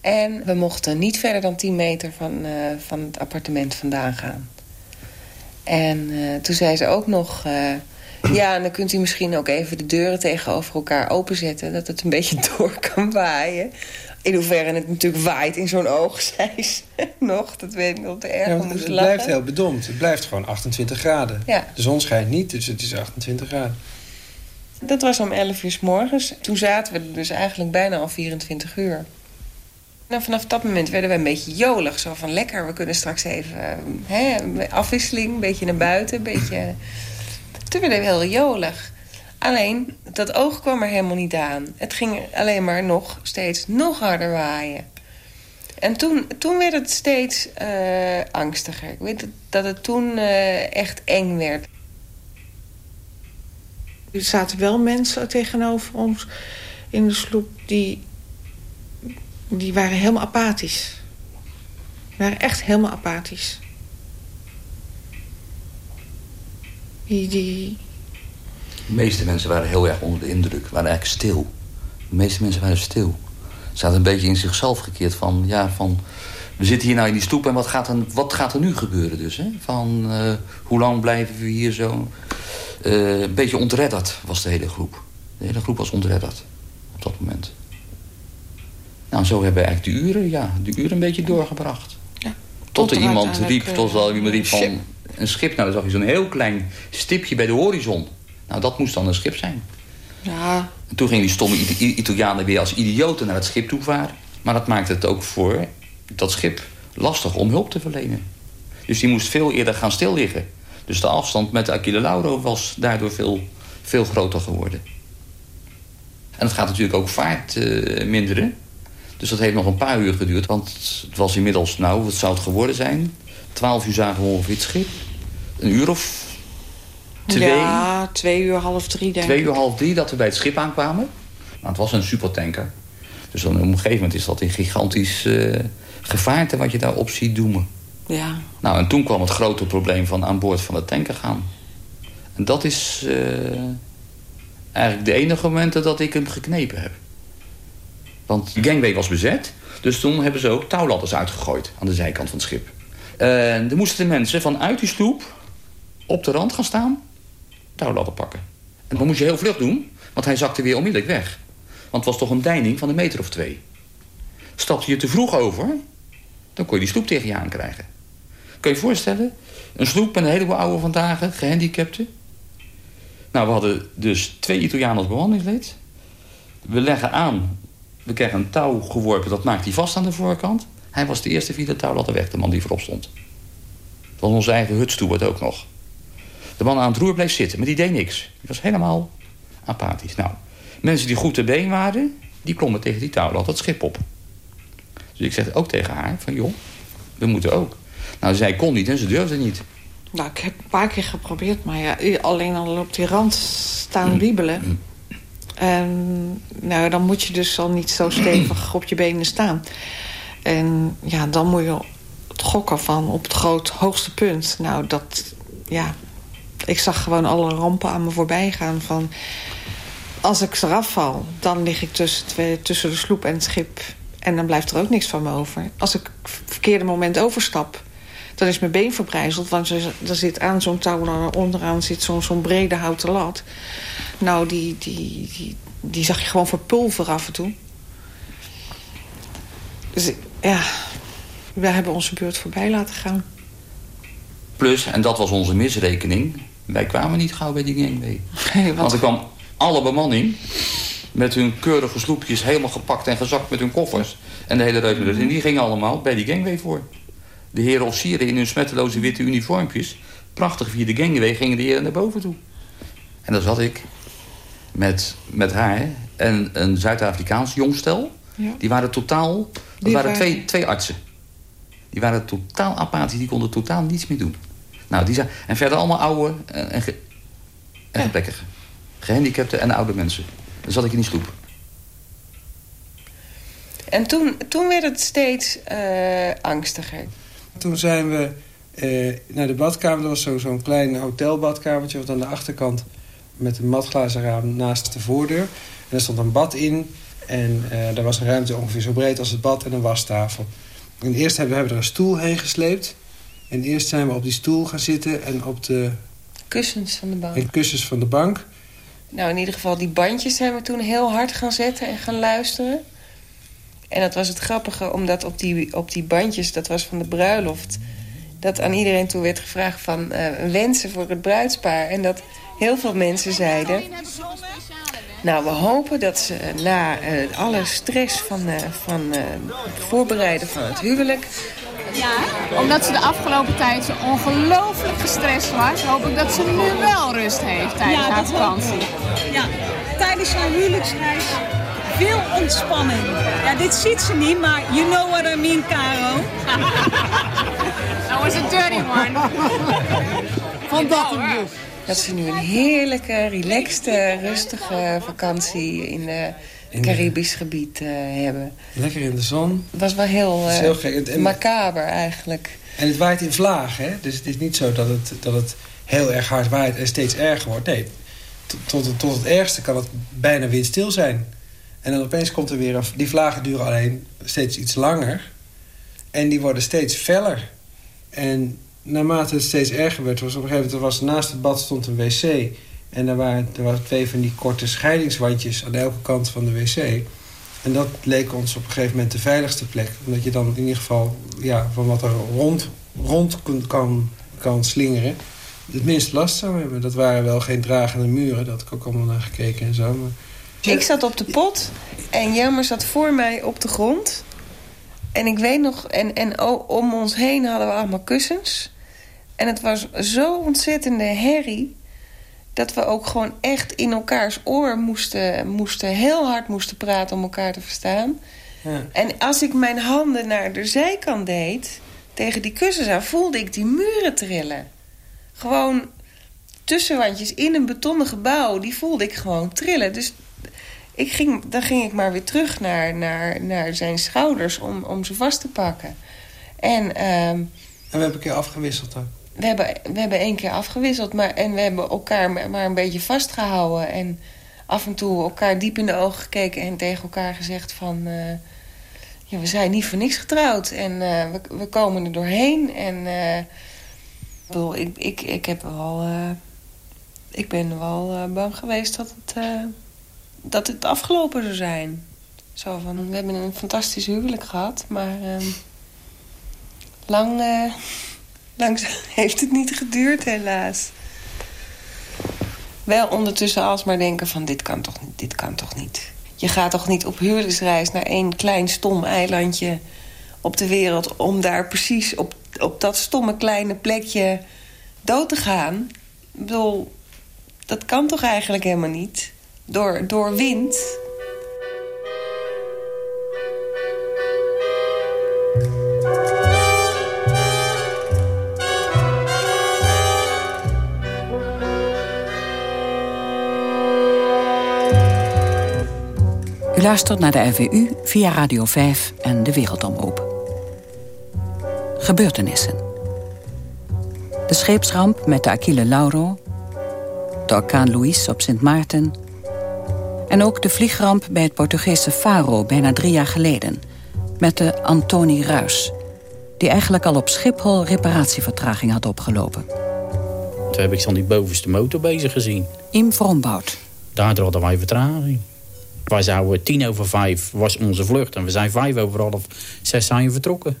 En we mochten niet verder dan 10 meter van, uh, van het appartement vandaan gaan. En uh, toen zei ze ook nog... Ja, en dan kunt u misschien ook even de deuren tegenover elkaar openzetten... dat het een beetje door kan waaien. In hoeverre het natuurlijk waait in zo'n oog, zei ze nog. Dat weet ik nog te erg ja, Het blijft heel bedomd. Het blijft gewoon 28 graden. Ja. De zon schijnt niet, dus het is 28 graden. Dat was om 11 uur s morgens. Toen zaten we dus eigenlijk bijna al 24 uur. Nou, vanaf dat moment werden we een beetje jolig. Zo van lekker, we kunnen straks even hè, afwisseling. Een beetje naar buiten, een beetje... Toen werden we heel jolig. Alleen, dat oog kwam er helemaal niet aan. Het ging alleen maar nog steeds nog harder waaien. En toen, toen werd het steeds uh, angstiger. Ik weet dat het toen uh, echt eng werd. Er zaten wel mensen tegenover ons in de sloep die, die waren helemaal apathisch. Die waren echt helemaal apathisch. Die, die... De meeste mensen waren heel erg onder de indruk, waren eigenlijk stil. De meeste mensen waren stil. Ze zaten een beetje in zichzelf gekeerd van, ja, van... We zitten hier nou in die stoep en wat gaat er, wat gaat er nu gebeuren dus? Hè? Van, uh, hoe lang blijven we hier zo? Uh, een beetje ontredderd was de hele groep. De hele groep was ontredderd op dat moment. Nou, zo hebben we eigenlijk de uren, ja, de uren een beetje doorgebracht. Ja, tot, er iemand riep, tot wel iemand riep van een schip. Nou, dan zag je zo'n heel klein stipje bij de horizon. Nou, dat moest dan een schip zijn. Ja. En toen gingen die stomme Italianen weer als idioten naar het schip toe varen. Maar dat maakte het ook voor dat schip lastig om hulp te verlenen. Dus die moest veel eerder gaan stilliggen. Dus de afstand met de Aquila Lauro was daardoor veel, veel groter geworden. En het gaat natuurlijk ook vaart uh, minderen. Dus dat heeft nog een paar uur geduurd. Want het was inmiddels, nou, wat zou het geworden zijn? Twaalf uur zagen we ongeveer het schip. Een uur of twee? Ja, twee uur, half drie denk Twee uur, half drie dat we bij het schip aankwamen. Nou, het was een supertanker. Dus dan op een gegeven moment is dat een gigantisch uh, gevaarte wat je daarop ziet doemen. Ja. Nou, en toen kwam het grote probleem van aan boord van de tanker gaan. En dat is uh, eigenlijk de enige momenten dat ik hem geknepen heb. Want de gangway was bezet. Dus toen hebben ze ook touwladders uitgegooid aan de zijkant van het schip. En er moesten de mensen vanuit die sloep op de rand gaan staan, touwladder pakken. En dan moest je heel vlug doen, want hij zakte weer onmiddellijk weg. Want het was toch een deining van een meter of twee. Stapte je te vroeg over, dan kon je die sloep tegen je aankrijgen. Kun je je voorstellen? Een sloep met een heleboel oude vandaag, gehandicapten. Nou, we hadden dus twee Italianen als bemanningslid. We leggen aan, we krijgen een touw geworpen, dat maakt hij vast aan de voorkant. Hij was de eerste via de touw weg, de man die voorop stond. Dat was onze eigen hutstoeward ook nog. De man aan het roer bleef zitten, maar die deed niks. Die was helemaal apathisch. Nou, mensen die goed te been waren, die klommen tegen die touwlat het schip op. Dus ik zeg ook tegen haar van, joh, we moeten ook. Nou, zij kon niet en ze durfde niet. Nou, ik heb een paar keer geprobeerd, maar ja, alleen al op die rand staan mm. wiebelen. Mm. En nou, dan moet je dus al niet zo stevig op je benen staan. En ja, dan moet je het gokken van op het groot hoogste punt. Nou, dat, ja, ik zag gewoon alle rampen aan me voorbij gaan van... als ik eraf val, dan lig ik tussen, twee, tussen de sloep en het schip... en dan blijft er ook niks van me over. Als ik verkeerde moment overstap, dan is mijn been verbrijzeld. Want er, zit aan zo'n touw, onderaan zit zo'n zo'n brede houten lat. Nou, die, die, die, die zag je gewoon verpulver af en toe. Dus ja, wij hebben onze beurt voorbij laten gaan. Plus, en dat was onze misrekening... wij kwamen niet gauw bij die gangway. Want er kwam alle bemanning met hun keurige sloepjes... helemaal gepakt en gezakt met hun koffers. En de hele reuze. En die gingen allemaal bij die gangway voor. De heren officieren in hun smetteloze witte uniformpjes... prachtig via de gangway gingen de heren naar boven toe. En dan zat ik met, met haar en een Zuid-Afrikaans jongstel. Ja. Die waren totaal... Dat Die waren waren- twee, twee artsen. Die waren totaal apathisch. Die konden totaal niets meer doen. Nou, die zijn, en verder allemaal oude en, en, ge, en gebrekkigen. Gehandicapten en oude mensen. Dan zat ik in die stoep. En toen, toen werd het steeds eh, angstiger. Toen zijn we eh, naar de badkamer. Dat was zo- zo'n klein hotelbadkamertje. Wat aan de achterkant met een matglazen raam naast de voordeur. En daar stond een bad in. En eh daar was een ruimte ongeveer zo breed als het bad en een wastafel. En eerst hebben we hebben er een stoel heen gesleept. En eerst zijn we op die stoel gaan zitten en op de Kussens van de bank. en kussens van de bank. Nou, in ieder geval, die bandjes zijn we toen heel hard gaan zetten en gaan luisteren. En dat was het grappige, omdat op die, op die bandjes, dat was van de bruiloft... dat aan iedereen toe werd gevraagd van eh, wensen voor het bruidspaar. En dat heel veel mensen zeiden... Nou, we hopen dat ze na eh, alle stress van, eh, van eh, het voorbereiden van het huwelijk... Ja, omdat ze de afgelopen tijd zo ongelooflijk gestrest was, hoop ik dat ze nu wel rust heeft tijdens Ja, haar dat vakantie. Ja, tijdens haar huwelijksreis veel ontspanning. Ja, dit ziet ze niet, maar you know what I mean, Caro. Nou is het dirty one. Vandaag dus. Dat ze nu een heerlijke, relaxte, rustige vakantie in het Caribisch gebied eh, hebben. Lekker in de zon. Het was wel heel, eh, heel en- macaber eigenlijk. En het waait in vlagen, hè? Dus het is niet zo dat het, dat het heel erg hard waait en steeds erger wordt. Nee, tot, tot, het- tot het ergste kan het bijna windstil zijn. En dan opeens komt er weer een... Die vlagen duren alleen steeds iets langer. En die worden steeds feller. En naarmate het steeds erger werd... was op een gegeven moment... er was, naast het bad stond een wc. En er waren, er waren twee van die korte scheidingswandjes... aan elke kant van de wc. En dat leek ons op een gegeven moment de veiligste plek. Omdat je dan in ieder geval ja, van wat er rond, rond kan, kan, slingeren... het minste last zou hebben. Dat waren wel geen dragende muren. Dat had ik ook allemaal naar gekeken en zo. Maar... Ik zat op de pot en Jelmer zat voor mij op de grond. En ik weet nog, en, en om ons heen hadden we allemaal kussens. En het was zo ontzettende herrie... dat we ook gewoon echt in elkaars oor moesten, moesten heel hard moesten praten om elkaar te verstaan. Ja. En als ik mijn handen naar de zijkant deed, tegen die kussens aan... voelde ik die muren trillen. Gewoon tussenwandjes in een betonnen gebouw, die voelde ik gewoon trillen. Dus ik ging, dan ging ik maar weer terug naar, naar, naar zijn schouders om, om ze vast te pakken. En ehm, En we hebben een keer afgewisseld ook. We, hebben, we hebben één keer afgewisseld, maar, en we hebben elkaar maar een beetje vastgehouden. En af en toe elkaar diep in de ogen gekeken en tegen elkaar gezegd van... eh, ja, we zijn niet voor niks getrouwd en eh, we, we komen er doorheen. En eh, ik, bedoel, ik, ik, ik heb wel... ik ben wel bang geweest dat het, dat het afgelopen zou zijn. Zo van, we hebben een fantastisch huwelijk gehad, maar ehm, lang, eh, lang heeft het niet geduurd helaas. Wel ondertussen alsmaar denken van dit kan toch niet, dit kan toch niet. Je gaat toch niet op huwelijksreis naar één klein stom eilandje op de wereld... om daar precies op, op dat stomme kleine plekje dood te gaan? Ik bedoel, dat kan toch eigenlijk helemaal niet? Door, door wind... U luistert naar de RVU via Radio 5 en de Wereldomroep. Gebeurtenissen. De scheepsramp met de Aquile Lauro. De orkaan Luis op Sint Maarten. En ook de vliegramp bij het Portugese Faro bijna drie jaar geleden. Met de Antoni Ruis. Die eigenlijk al op Schiphol reparatievertraging had opgelopen. Toen heb ik zo'n die bovenste motor bezig gezien. Im Vrombout. Daardoor hadden wij vertraging. Wij zouden tien over vijf was onze vlucht. En we zijn vijf over half zes zijn we vertrokken.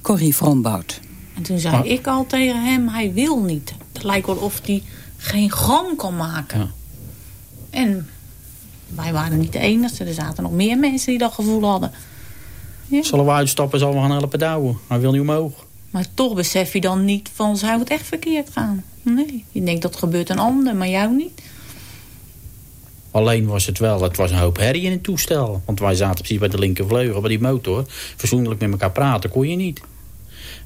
Corrie Vrombout. En toen zei Maar- ik al tegen hem, hij wil niet. Het lijkt wel of hij geen gang kan maken. En wij waren niet de enige. Er zaten nog meer mensen die dat gevoel hadden. Zullen we uitstappen, zullen we gaan helpen douwen? Hij wil niet omhoog. Maar toch besef je dan niet van, zou het echt verkeerd gaan? Nee, je denkt dat gebeurt een ander, maar jou niet. Alleen was het wel, het was een hoop herrie in het toestel. Want wij zaten precies bij de linkervleugel, bij die motor. Verzoenlijk met elkaar praten kon je niet.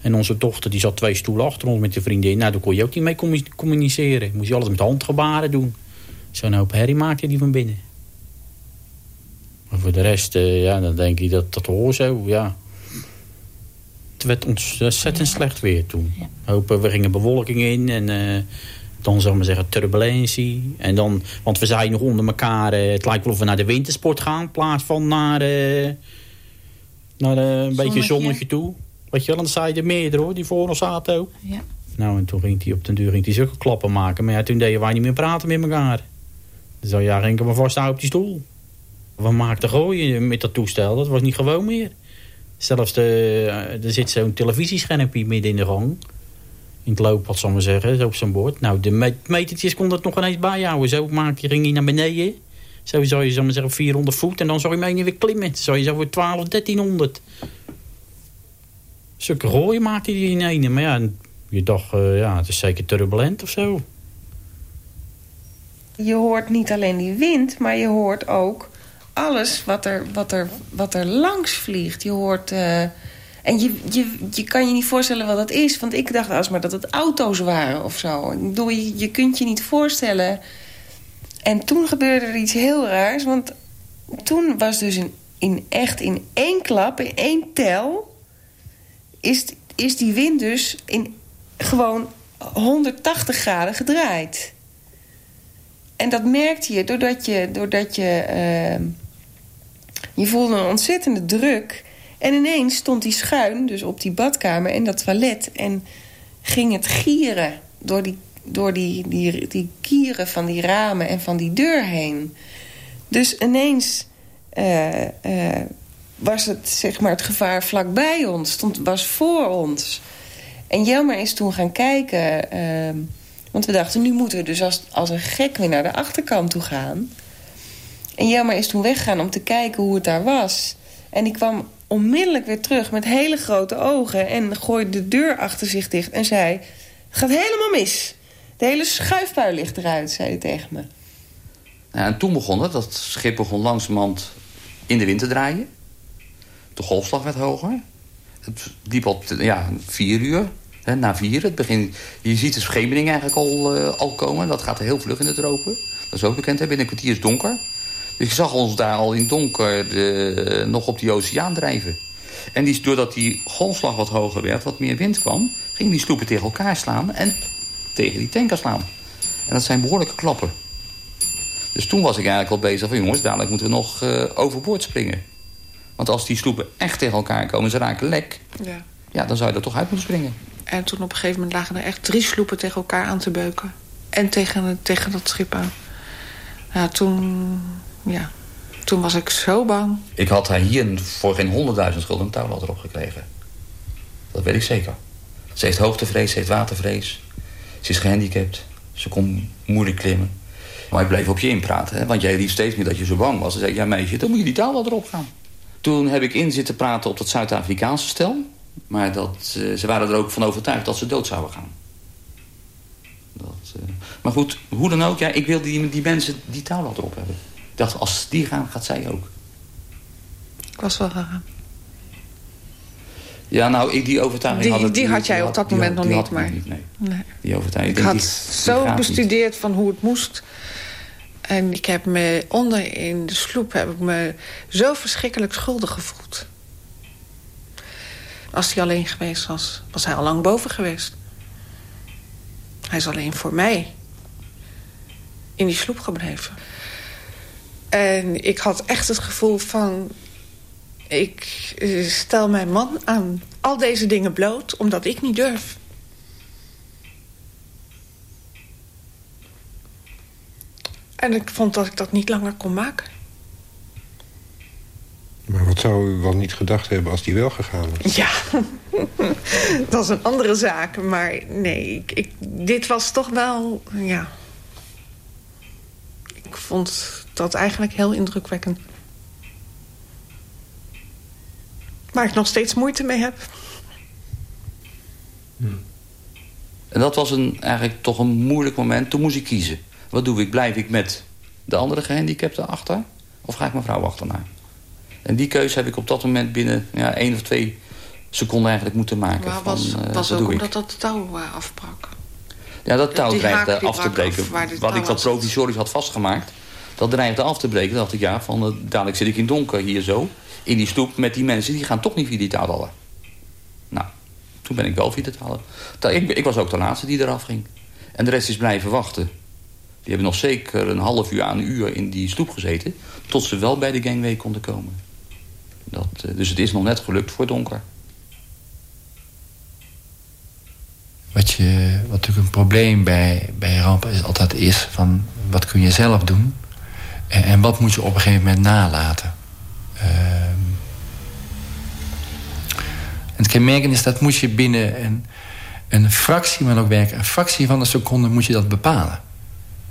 En onze dochter die zat twee stoelen achter ons met de vriendin. Nou, daar kon je ook niet mee communiceren. Moest je alles met handgebaren doen. Zo'n hoop herrie maakte die van binnen. Maar voor de rest, uh, ja, dan denk ik dat dat hoor zo, ja. Het werd ontzettend slecht weer toen. Hopen, we gingen bewolking in en uh, dan ik maar zeggen turbulentie. En dan, want we zeiden nog onder elkaar, uh, het lijkt wel of we naar de wintersport gaan... in plaats van naar, naar een beetje zonnetje toe. Weet je wel, dan zei je er meerdere hoor, die voor ons zaten ook. Ja. Nou, en toen ging hij op den duur ging hij zulke klappen maken. Maar ja, toen deden wij niet meer praten met elkaar. Dus dan ja, ging ik me vasthouden op die stoel. We maakten gooien met dat toestel, dat was niet gewoon meer. Zelfs de, eh, er zit zo'n televisieschermpje midden in de gang. In het loopad, zal maar zeggen, zo op zo'n bord. Nou, de metertjes kon dat nog ineens bijhouden. Zo maak je, naar beneden. Zo zou je, maar zeggen, 400 voet. En dan zou je mee weer klimmen. Zo je zo voor 12, 1300. Zulke gooien maakte hij in. Maar ja, je dacht, uh, ja, het is zeker turbulent of zo. Je hoort niet alleen die wind, maar je hoort ook alles wat er, wat er, wat er langs vliegt. Je hoort... Uh, en je, je, je kan je niet voorstellen wat dat is. Want ik dacht alsmaar dat het auto's waren of zo. Ik bedoel, je, je kunt je niet voorstellen. En toen gebeurde er iets heel raars. Want toen was dus in, in echt in één klap, in één tel... is, is die wind dus in gewoon 180 graden gedraaid. En dat merkte je doordat je... Doordat je uh, je voelde een ontzettende druk. En ineens stond hij schuin, dus op die badkamer en dat toilet... en ging het gieren door die, door die, die, die kieren van die ramen en van die deur heen. Dus ineens uh, uh, was het, zeg maar, het gevaar vlakbij ons, stond, was voor ons. En Jelmer is toen gaan kijken... Uh, want we dachten, nu moeten we dus als, als een gek weer naar de achterkant toe gaan... En Jelmer is toen weggegaan om te kijken hoe het daar was. En die kwam onmiddellijk weer terug met hele grote ogen... en gooide de deur achter zich dicht en zei... het gaat helemaal mis. De hele schuifpui ligt eruit, zei hij tegen me. en toen begon het. Dat schip begon langzamerhand in de wind te draaien. De golfslag werd hoger. Het liep op ja, vier uur. Hè, na vier. Het begin, je ziet de schemering eigenlijk al, uh, al komen. Dat gaat heel vlug in het roken. Dat is ook bekend. Hè. Binnen een kwartier is donker. Dus ik zag ons daar al in donker de, nog op die oceaan drijven. En die, doordat die golfslag wat hoger werd, wat meer wind kwam... gingen die sloepen tegen elkaar slaan en tegen die tanker slaan. En dat zijn behoorlijke klappen. Dus toen was ik eigenlijk al bezig van... jongens, dadelijk moeten we nog uh, overboord springen. Want als die sloepen echt tegen elkaar komen, ze raken lek... Ja. ja, dan zou je er toch uit moeten springen. En toen op een gegeven moment lagen er echt drie sloepen tegen elkaar aan te beuken. En tegen, tegen dat schip aan. Ja, toen ja, toen was ik zo bang. Ik had haar hier voor geen honderdduizend gulden een touwlat erop gekregen. Dat weet ik zeker. Ze heeft hoogtevrees, ze heeft watervrees. Ze is gehandicapt. Ze kon moeilijk klimmen. Maar ik bleef op je inpraten, hè? want jij riep steeds meer dat je zo bang was. Ze zei, ja meisje, dan moet je die touwlat erop gaan. Toen heb ik in zitten praten op dat Zuid-Afrikaanse stel. Maar dat, uh, ze waren er ook van overtuigd dat ze dood zouden gaan. Dat, uh... Maar goed, hoe dan ook, ja, ik wil die, die mensen die touwlat erop hebben dacht, als die gaan, gaat zij ook. Ik was wel gegaan. Ja, nou, ik, die overtuiging die, had... Die, had jij op dat moment nog niet, maar... Niet, nee. nee. Die overtuiging. Ik, had zo bestudeerd van hoe het moest. En ik heb me onder in de sloep heb ik me zo verschrikkelijk schuldig gevoeld. Als hij alleen geweest was, was hij al lang boven geweest. Hij is alleen voor mij in die sloep gebleven. En ik had echt het gevoel van... ik eh, stel mijn man aan al deze dingen bloot omdat ik niet durf. En ik vond dat ik dat niet langer kon maken. Maar wat zou u wel niet gedacht hebben als die wel gegaan was? Ja, dat is een andere zaak. Maar nee, ik, ik, dit was toch wel... Ja. Ik vond dat eigenlijk heel indrukwekkend. Waar ik nog steeds moeite mee heb. En dat was een, eigenlijk toch een moeilijk moment. Toen moest ik kiezen. Wat doe ik? Blijf ik met de andere gehandicapte achter? Of ga ik mijn vrouw achterna? En die keuze heb ik op dat moment binnen ja, één of twee seconden eigenlijk moeten maken. Maar was, van, uh, was wat ook doe ik? omdat dat touw uh, afbrak. Ja, dat touw dreigde die af te breken. af wat ik dat provisorisch had vastgemaakt. Dat dreigde af te breken. Dan dacht ik, ja, van, uh, dadelijk zit ik in donker hier zo. In die stoep met die mensen. Die gaan toch niet via die halen. Nou, toen ben ik wel via de touw. Ta- Ik, ik was ook de laatste die eraf ging. En de rest is blijven wachten. Die hebben nog zeker een half uur aan een uur in die stoep gezeten. Tot ze wel bij de gangway konden komen. Dat, eh, dus het is nog net gelukt voor donker. Wat, je, wat natuurlijk een probleem bij, bij rampen is, altijd is... van wat kun je zelf doen en, en wat moet je op een gegeven moment nalaten. Ehm, het kenmerken is dat moet je binnen een, een fractie, maar ook werken... een fractie van een seconde moet je dat bepalen.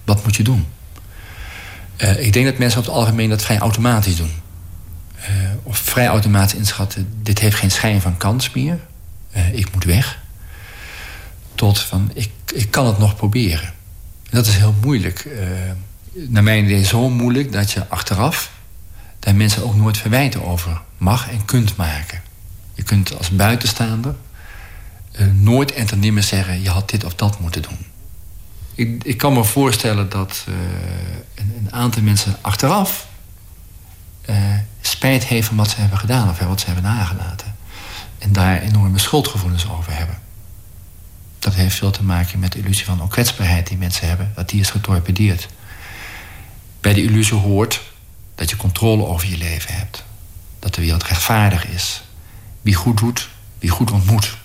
Wat moet je doen? Eh, ik denk dat mensen op het algemeen dat vrij automatisch doen. Eh, of vrij automatisch inschatten... dit heeft geen schijn van kans meer. Eh, ik moet weg tot van ik, ik kan het nog proberen. En dat is heel moeilijk. Uh, naar mijn idee zo moeilijk dat je achteraf... daar mensen ook nooit verwijten over mag en kunt maken. Je kunt als buitenstaander uh, nooit en nimmer zeggen... je had dit of dat moeten doen. Ik, ik kan me voorstellen dat een, een, aantal mensen achteraf... spijt heeft van wat ze hebben gedaan of wat ze hebben nagelaten. En daar enorme schuldgevoelens over hebben. Dat heeft veel te maken met de illusie van onkwetsbaarheid die mensen hebben. Dat die is getorpedeerd. Bij de illusie hoort dat je controle over je leven hebt. Dat de wereld rechtvaardig is. Wie goed doet, wie goed ontmoet.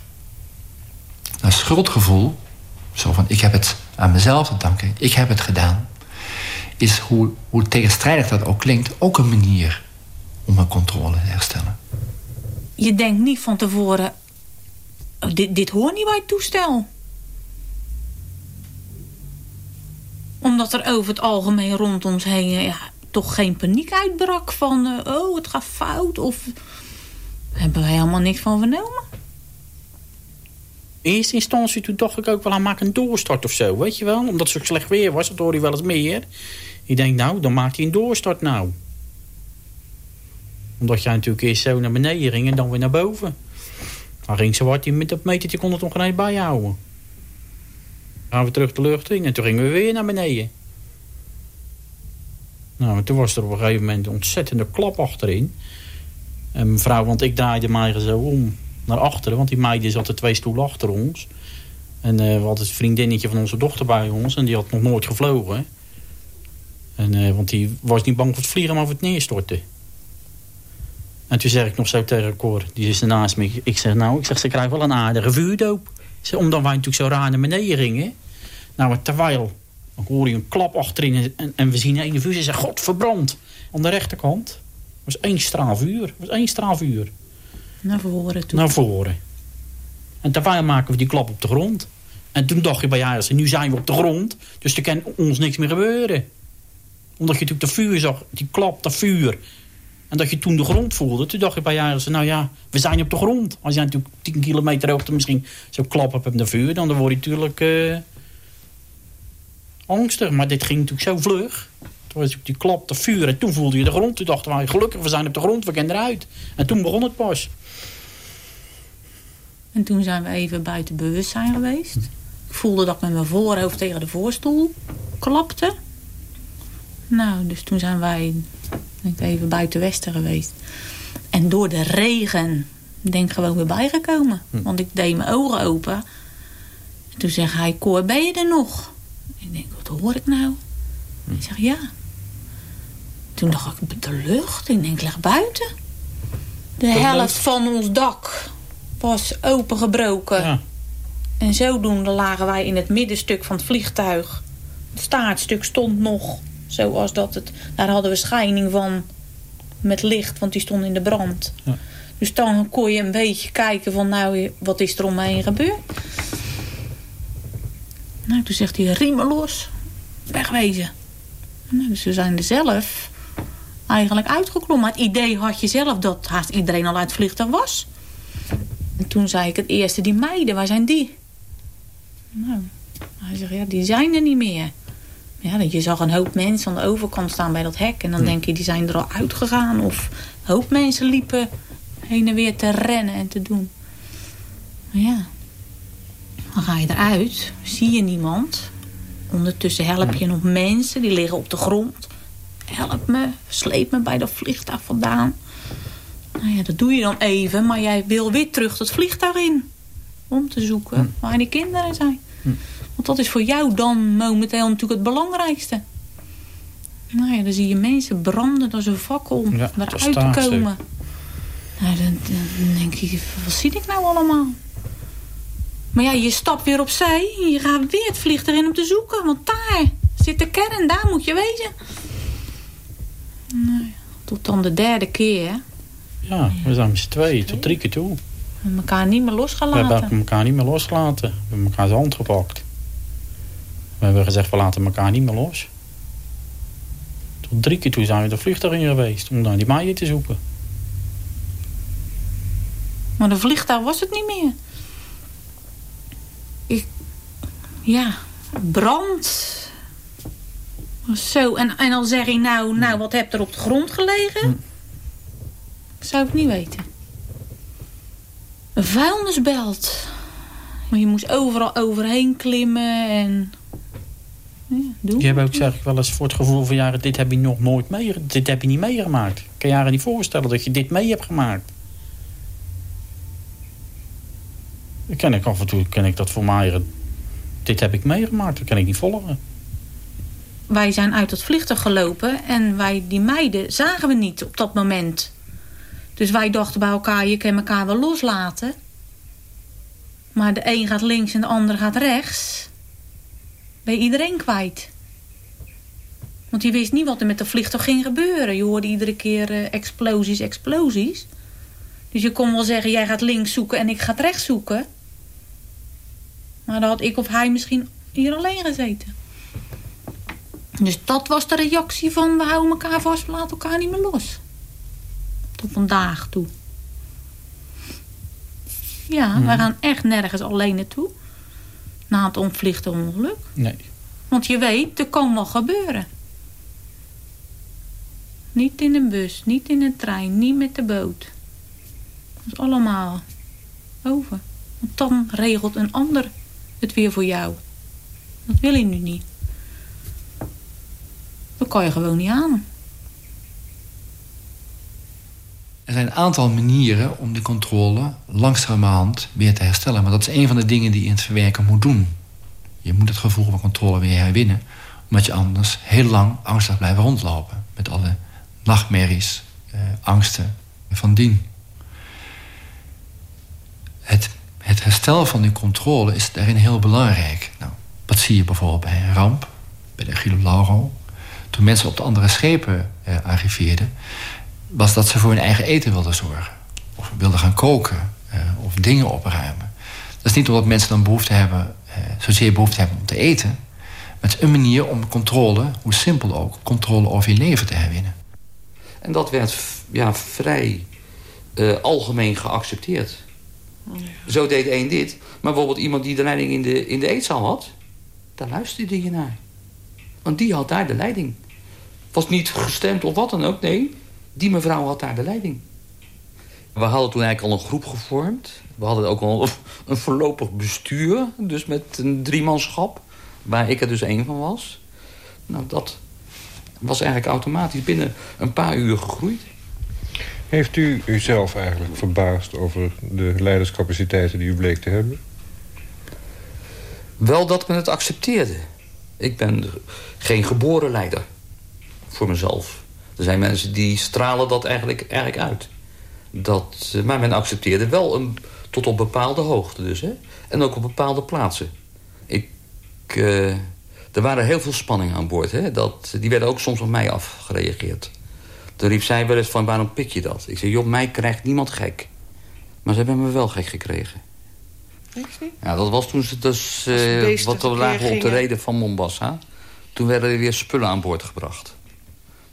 Dat schuldgevoel, zo van ik heb het aan mezelf te danken, ik heb het gedaan, is hoe, hoe tegenstrijdig dat ook klinkt, ook een manier om een controle te herstellen. Je denkt niet van tevoren, dit, dit hoort niet bij het toestel. Omdat er over het algemeen rond ons heen ja, toch geen paniek uitbrak van... Uh, oh, het gaat fout of... Hebben wij helemaal niks van vernomen. In eerste instantie toen dacht ik ook wel aan maak een doorstart of zo, weet je wel. Omdat het zo slecht weer was, dat hoor je wel eens meer. Ik denk, nou, dan maakt hij een doorstart nou. Omdat jij natuurlijk eerst zo naar beneden ging en dan weer naar boven. Dan ging ze wat, met dat metertje kon het nog geen bijhouden. Dan gaan we terug de lucht in en toen gingen we weer naar beneden. Nou, en toen was er op een gegeven moment een ontzettende klap achterin. En mevrouw, want ik draaide mij zo om naar achteren, want die meiden zat er twee stoelen achter ons. En uh, we hadden het vriendinnetje van onze dochter bij ons en die had nog nooit gevlogen. En, uh, want die was niet bang voor het vliegen, maar voor het neerstorten. En toen zeg ik nog zo tegen Cor, die is ernaast me. Ik zeg, nou, ik zeg, ze krijgen wel een aardige vuurdoop. Zeg, omdat wij natuurlijk zo raar naar beneden gingen. Nou, terwijl, dan hoor je een klap achterin en, en we zien een vuur. Ze zegt, god, verbrand. Aan de rechterkant was één straal vuur. was één straal vuur. Naar voren toe. Naar voren. En terwijl maken we die klap op de grond. En toen dacht je bij ja, nu zijn we op de grond. Dus er kan ons niks meer gebeuren. Omdat je natuurlijk de vuur zag, die klap, dat vuur. En dat je toen de grond voelde. Toen dacht je bij jaren, nou ja, we zijn op de grond. Als je natuurlijk 10 kilometer hoogte misschien zo klap op de vuur. Dan word je natuurlijk uh, angstig. Maar dit ging natuurlijk zo vlug. Toen was die klap, de vuur. En toen voelde je de grond. Toen dachten we, gelukkig, we zijn op de grond. We kunnen eruit. En toen begon het pas. En toen zijn we even buiten bewustzijn geweest. Ik voelde dat ik met mijn voorhoofd tegen de voorstoel klapte. Nou, dus toen zijn wij ik even buiten Westen geweest. En door de regen denk ik gewoon weer bijgekomen. Hm. Want ik deed mijn ogen open. En toen zegt hij, Cor, ben je er nog? Ik denk, wat hoor ik nou? Hm. Ik zeg, ja. Toen dacht ik, de lucht? Ik denk, leg buiten. De, helft van ons dak was opengebroken. Ja. En zodoende lagen wij in het middenstuk van het vliegtuig. Het staartstuk stond nog zoals dat het... Daar hadden we schijning van met licht, want die stond in de brand. Ja. Dus dan kon je een beetje kijken van... nou, wat is er om me heen gebeurd? Nou, toen zegt hij, riemen los. Wegwezen. Nou, dus we zijn er zelf eigenlijk uitgeklommen. Maar het idee had je zelf dat haast iedereen al uit het vliegtuig was. En toen zei ik het eerste, die meiden, waar zijn die? Nou, hij zegt, ja, die zijn er niet meer. Ja, dat je zag een hoop mensen aan de overkant staan bij dat hek. En dan denk je, die zijn er al uitgegaan. Of een hoop mensen liepen heen en weer te rennen en te doen. Maar ja, dan ga je eruit, zie je niemand. Ondertussen help je nog mensen, die liggen op de grond. Help me, sleep me bij dat vliegtuig vandaan. Nou ja, dat doe je dan even, maar jij wil weer terug dat vliegtuig in. Om te zoeken waar die kinderen zijn. Want dat is voor jou dan momenteel natuurlijk het belangrijkste. Nou ja, dan zie je mensen branden als een fakkel om Ja, eruit te komen. Nou, dan, dan denk je, wat zie ik nou allemaal? Maar ja, je stapt weer opzij en je gaat weer het vliegtuig in om te zoeken. Want daar zit de kern, daar moet je wezen. Nou ja, tot dan de derde keer. Ja, we zijn met z'n tweeën, tot drie keer toe. En elkaar niet meer We losgelaten. hebben elkaar niet meer losgelaten. We hebben elkaar de hand gepakt. We hebben gezegd, we laten elkaar niet meer los. Tot drie keer toe zijn we de vliegtuig in geweest om naar die maaien te zoeken. Maar de vliegtuig was het niet meer. Ik, ja, brand. Zo, en, en dan zeg je nou, nou, wat heb er op de grond gelegen? Zou ik niet weten. Een vuilnisbelt. Maar je moest overal overheen klimmen en... Ja, hebt ook zeg ik wel eens voor het gevoel van jaren, dit heb je nog nooit mee, dit heb je niet meegemaakt. Kan je je niet voorstellen dat je dit mee hebt gemaakt? Dan ken ik af en toe ken ik dat voor mij. Dit heb ik meegemaakt, dat kan ik niet volgen. Wij zijn uit het vliegtuig gelopen en wij, die meiden, zagen we niet op dat moment. Dus wij dachten bij elkaar, je kan elkaar wel loslaten. Maar de een gaat links en de ander gaat rechts. Je iedereen kwijt. Want je wist niet wat er met de vliegtuig ging gebeuren. Je hoorde iedere keer eh, explosies, explosies. Dus je kon wel zeggen, jij gaat links zoeken en ik ga rechts zoeken. Maar dan had ik of hij misschien hier alleen gezeten. Dus dat was de reactie van we houden elkaar vast, we laten elkaar niet meer los. Tot vandaag toe. Ja, Mhm. wij gaan echt nergens alleen naartoe. Na het ontvlichten ongeluk. Nee. Want je weet, er kan wel gebeuren. Niet in een bus, niet in een trein, niet met de boot. Dat is allemaal over. Want dan regelt een ander het weer voor jou. Dat wil je nu niet. Dat kan je gewoon niet aan. Er zijn een aantal manieren om de controle langzamerhand weer te herstellen. Maar dat is een van de dingen die je in het verwerken moet doen. Je moet het gevoel van controle weer herwinnen. Omdat je anders heel lang angstig blijft rondlopen. Met alle nachtmerries, eh, angsten van dien. Het, het herstel van die controle is daarin heel belangrijk. Nou, wat zie je bijvoorbeeld bij een ramp, bij de Gilo Lauro. Toen mensen op de andere schepen eh, arriveerden was dat ze voor hun eigen eten wilden zorgen. Of wilden gaan koken. eh, of dingen opruimen. Dat is niet omdat mensen dan behoefte hebben, eh, zozeer behoefte hebben om te eten. Maar het is een manier om controle, hoe simpel ook, controle over je leven te herwinnen. En dat werd ja, vrij eh, algemeen geaccepteerd. Zo deed één dit. Maar bijvoorbeeld iemand die de leiding in de, in de eetzaal had... daar luisterde je naar. Want die had daar de leiding. Was niet gestemd of wat dan ook, nee. Die mevrouw had daar de leiding. We hadden toen eigenlijk al een groep gevormd. We hadden ook al een voorlopig bestuur. Dus met een driemanschap. Waar ik er dus één van was. Nou, dat was eigenlijk automatisch binnen een paar uur gegroeid. Heeft u uzelf eigenlijk verbaasd over de leiderscapaciteiten die u bleek te hebben? Wel dat men het accepteerde. Ik ben geen geboren leider. Voor mezelf. Er zijn mensen die stralen dat eigenlijk, eigenlijk uit. Dat, eh, maar men accepteerde wel een, tot op bepaalde hoogte dus. Hè? En ook op bepaalde plaatsen. Ik, eh, er waren heel veel spanningen aan boord. Hè? Dat, die werden ook soms op mij afgereageerd. Toen riep zij wel eens van waarom pik je dat? Ik zei, joh, mij krijgt niemand gek. Maar ze hebben me wel gek gekregen. Ja, dat was toen ze dus, eh, wat we lagen op de reden van Mombasa. Toen werden er weer spullen aan boord gebracht.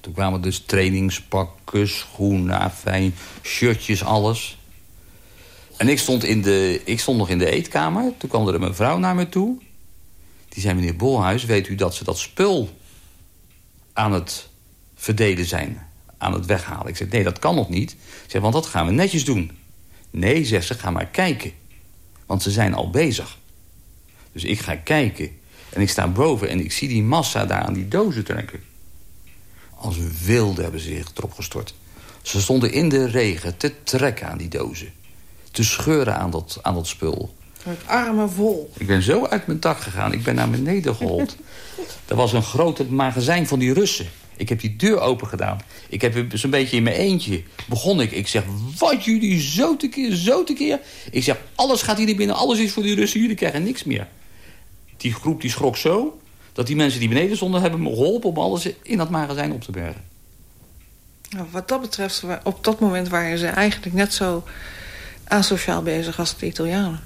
Toen kwamen dus trainingspakken, schoenen, afijn, shirtjes, alles. En ik stond, in de, ik stond nog in de eetkamer. Toen kwam er een mevrouw naar me toe. Die zei, meneer Bolhuis, weet u dat ze dat spul aan het verdelen zijn. Aan het weghalen. Ik zeg, nee, dat kan nog niet. Ik zeg, want dat gaan we netjes doen. Nee, zegt ze, ga maar kijken. Want ze zijn al bezig. Dus ik ga kijken. En ik sta boven en ik zie die massa daar aan die dozen trekken. Als een wilde hebben ze zich erop gestort. Ze stonden in de regen te trekken aan die dozen. Te scheuren aan dat, aan dat spul. Met armen vol. Ik ben zo uit mijn dak gegaan. Ik ben naar beneden gehold. er was een groot magazijn van die Russen. Ik heb die deur open gedaan. Ik heb zo'n beetje in mijn eentje begon ik. Ik zeg, wat jullie zo te keer, zo te keer. Ik zeg, alles gaat hier binnen. Alles is voor die Russen. Jullie krijgen niks meer. Die groep die schrok zo... dat die mensen die beneden stonden hebben me geholpen... om alles in dat magazijn op te bergen. Nou, wat dat betreft, op dat moment waren ze eigenlijk net zo asociaal bezig als de Italianen.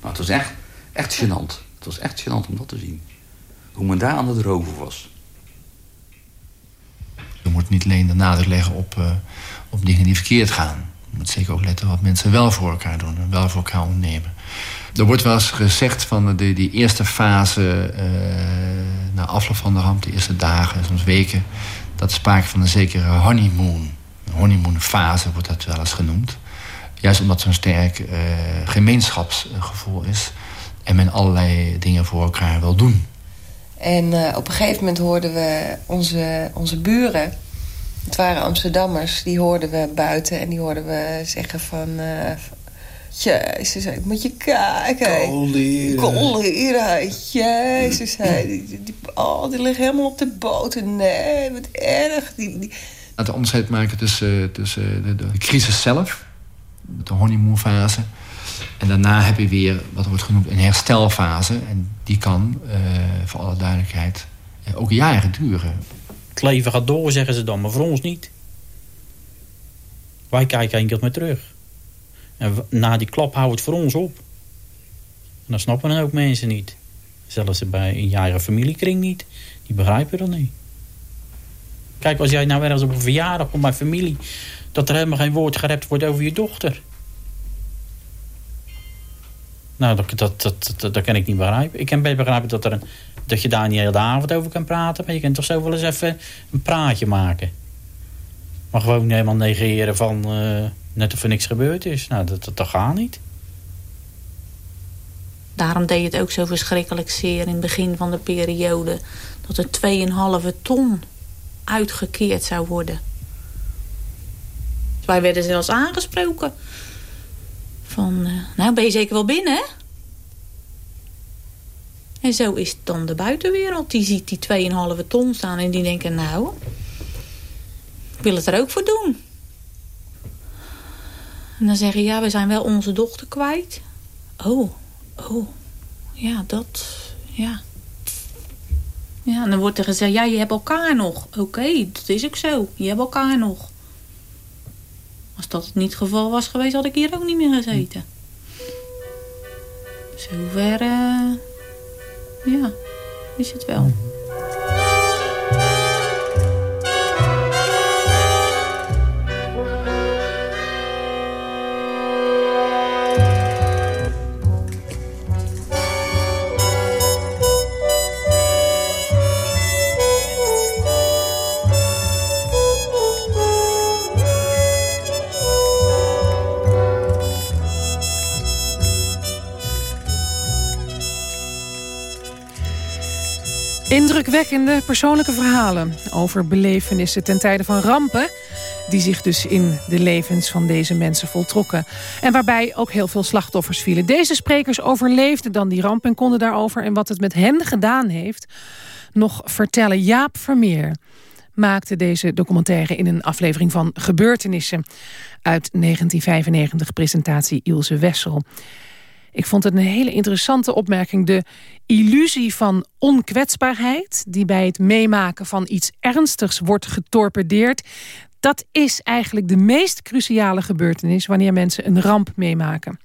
Nou, het was echt, echt gênant. Het was echt gênant om dat te zien. Hoe men daar aan het roven was. Je moet niet alleen de nadruk leggen op, uh, op dingen die verkeerd gaan. Je moet zeker ook letten wat mensen wel voor elkaar doen en wel voor elkaar ondernemen. Er wordt wel eens gezegd van de, die eerste fase, uh, na afloop van de ramp, de eerste dagen, soms weken, dat sprake van een zekere honeymoon. Een honeymoonfase wordt dat wel eens genoemd. Juist omdat zo'n sterk uh, gemeenschapsgevoel is en men allerlei dingen voor elkaar wil doen. En uh, op een gegeven moment hoorden we onze, onze buren... het waren Amsterdammers, die hoorden we buiten... en die hoorden we zeggen van... Jezus, moet je kijken. Koleren. Jezus, hij, die, die, oh, die ligt helemaal op de boot. Nee, wat erg. Die, die... Het onderscheid maken tussen, tussen de, de crisis zelf... de honeymoonfase... En daarna heb je weer wat wordt genoemd een herstelfase. En die kan, uh, voor alle duidelijkheid, uh, ook jaren duren. Het leven gaat door, zeggen ze dan, maar voor ons niet. Wij kijken één keer terug. En na die klap houdt het voor ons op. En dat snappen dan ook mensen niet. Zelfs bij een jaren familiekring niet. Die begrijpen dat niet. Kijk, als jij nou ergens op een verjaardag komt bij familie... dat er helemaal geen woord gerept wordt over je dochter... Nou, dat, dat, dat, dat, kan ik niet begrijpen. Ik kan best begrijpen dat, er een, dat je daar niet heel de avond over kan praten. Maar je kunt toch zo wel eens even een praatje maken. Maar gewoon helemaal negeren van uh, net of er niks gebeurd is. Nou, dat, dat, gaat niet. Daarom deed het ook zo verschrikkelijk zeer in het begin van de periode. Dat er 2,5 ton uitgekeerd zou worden. Wij werden zelfs aangesproken van, uh, nou ben je zeker wel binnen, hè? En zo is dan de buitenwereld. Die ziet die 2,5 ton staan en die denken, nou, ik wil het er ook voor doen. En dan zeggen ja, we zijn wel onze dochter kwijt. Oh, oh, ja, dat, ja. Ja, en dan wordt er gezegd, ja, je hebt elkaar nog. Oké, dat is ook zo. Je hebt elkaar nog. Als dat niet het geval was geweest, had ik hier ook niet meer gezeten. Zover, uh, ja, is het wel. Indrukwekkende persoonlijke verhalen over belevenissen ten tijde van rampen... die zich dus in de levens van deze mensen voltrokken. En waarbij ook heel veel slachtoffers vielen. Deze sprekers overleefden dan die ramp en konden daarover... en wat het met hen gedaan heeft, nog vertellen. Jaap Vermeer maakte deze documentaire in een aflevering van Gebeurtenissen... uit 1995, presentatie Ilse Wessel... Ik vond het een hele interessante opmerking. De illusie van onkwetsbaarheid... die bij het meemaken van iets ernstigs wordt getorpedeerd... dat is eigenlijk de meest cruciale gebeurtenis... wanneer mensen een ramp meemaken.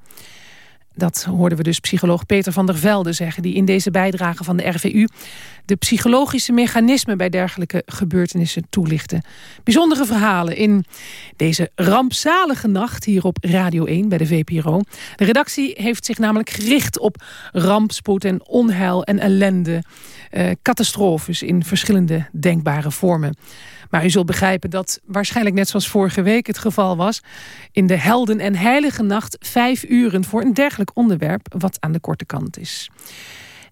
Dat hoorden we dus psycholoog Peter van der Velde zeggen... die in deze bijdrage van de RVU de psychologische mechanismen... bij dergelijke gebeurtenissen toelichten. Bijzondere verhalen in deze rampzalige nacht... hier op Radio 1 bij de VPRO. De redactie heeft zich namelijk gericht op rampspoed en onheil en ellende... Eh, catastrofes in verschillende denkbare vormen. Maar u zult begrijpen dat waarschijnlijk net zoals vorige week het geval was... in de helden en heilige nacht vijf uren voor een dergelijk onderwerp... wat aan de korte kant is.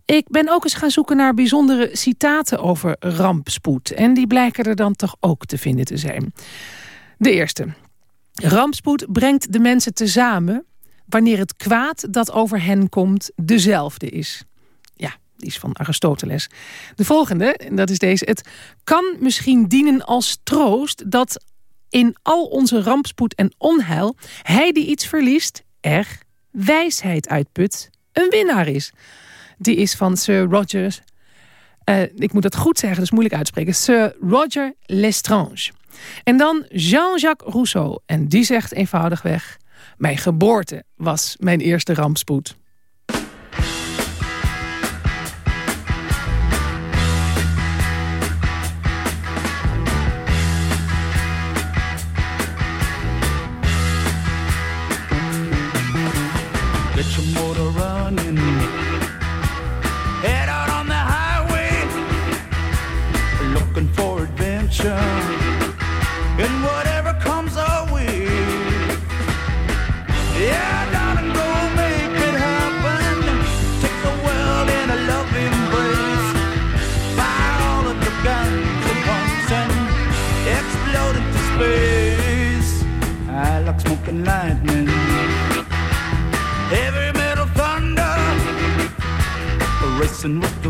Ik ben ook eens gaan zoeken naar bijzondere citaten over rampspoed. En die blijken er dan toch ook te vinden te zijn. De eerste. Rampspoed brengt de mensen tezamen... wanneer het kwaad dat over hen komt dezelfde is. Die is van Aristoteles. De volgende, dat is deze. Het kan misschien dienen als troost dat in al onze rampspoed en onheil... hij die iets verliest, er wijsheid uitput, een winnaar is. Die is van Sir Roger... Uh, ik moet dat goed zeggen, is moeilijk uitspreken. Sir Roger Lestrange. En dan Jean-Jacques Rousseau. En die zegt eenvoudigweg... Mijn geboorte was mijn eerste rampspoed. and lightning, heavy metal thunder, racing with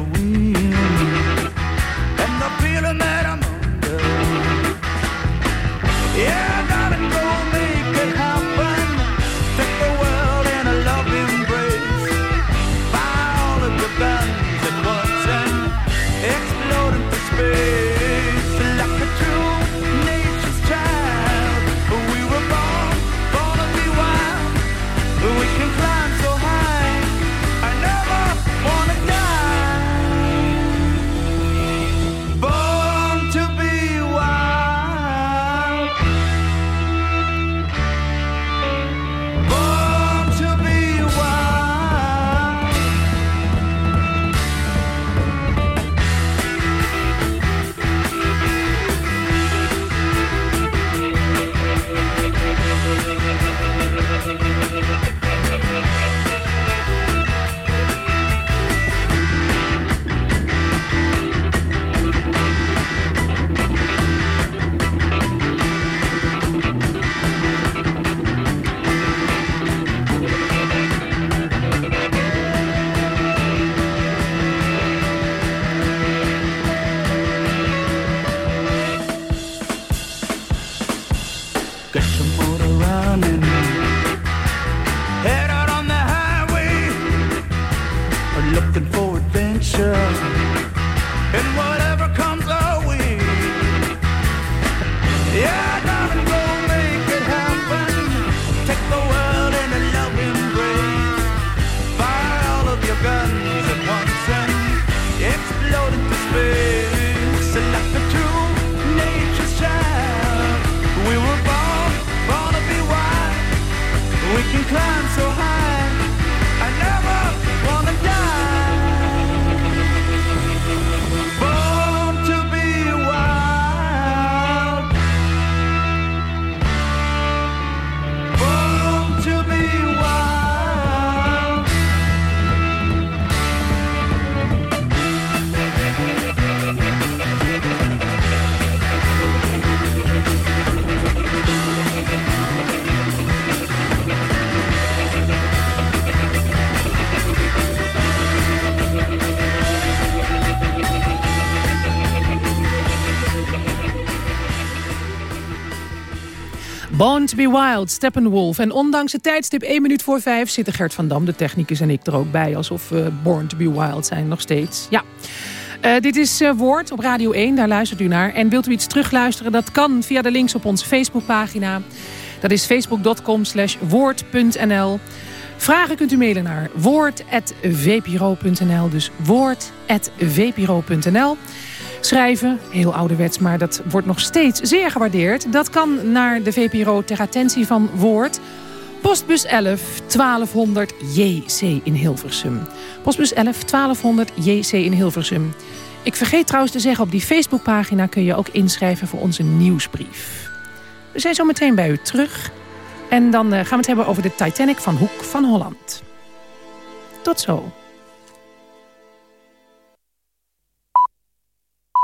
To be Wild, Steppenwolf. En ondanks het tijdstip 1 minuut voor 5 zitten Gert van Dam, de technicus en ik er ook bij. Alsof we Born to be Wild zijn nog steeds. Ja. Uh, dit is uh, Woord op Radio 1, daar luistert u naar. En wilt u iets terugluisteren, dat kan via de links op onze Facebookpagina. Dat is facebook.com slash woord.nl. Vragen kunt u mailen naar woord.vpro.nl. Dus woord.vpro.nl. Schrijven, heel ouderwets, maar dat wordt nog steeds zeer gewaardeerd. Dat kan naar de VPRO ter attentie van Woord... Postbus 11 1200 JC in Hilversum. Postbus 11 1200 JC in Hilversum. Ik vergeet trouwens te zeggen, op die Facebookpagina kun je ook inschrijven voor onze nieuwsbrief. We zijn zo meteen bij u terug. En dan eh, gaan we het hebben over de Titanic van Hoek van Holland. Tot zo.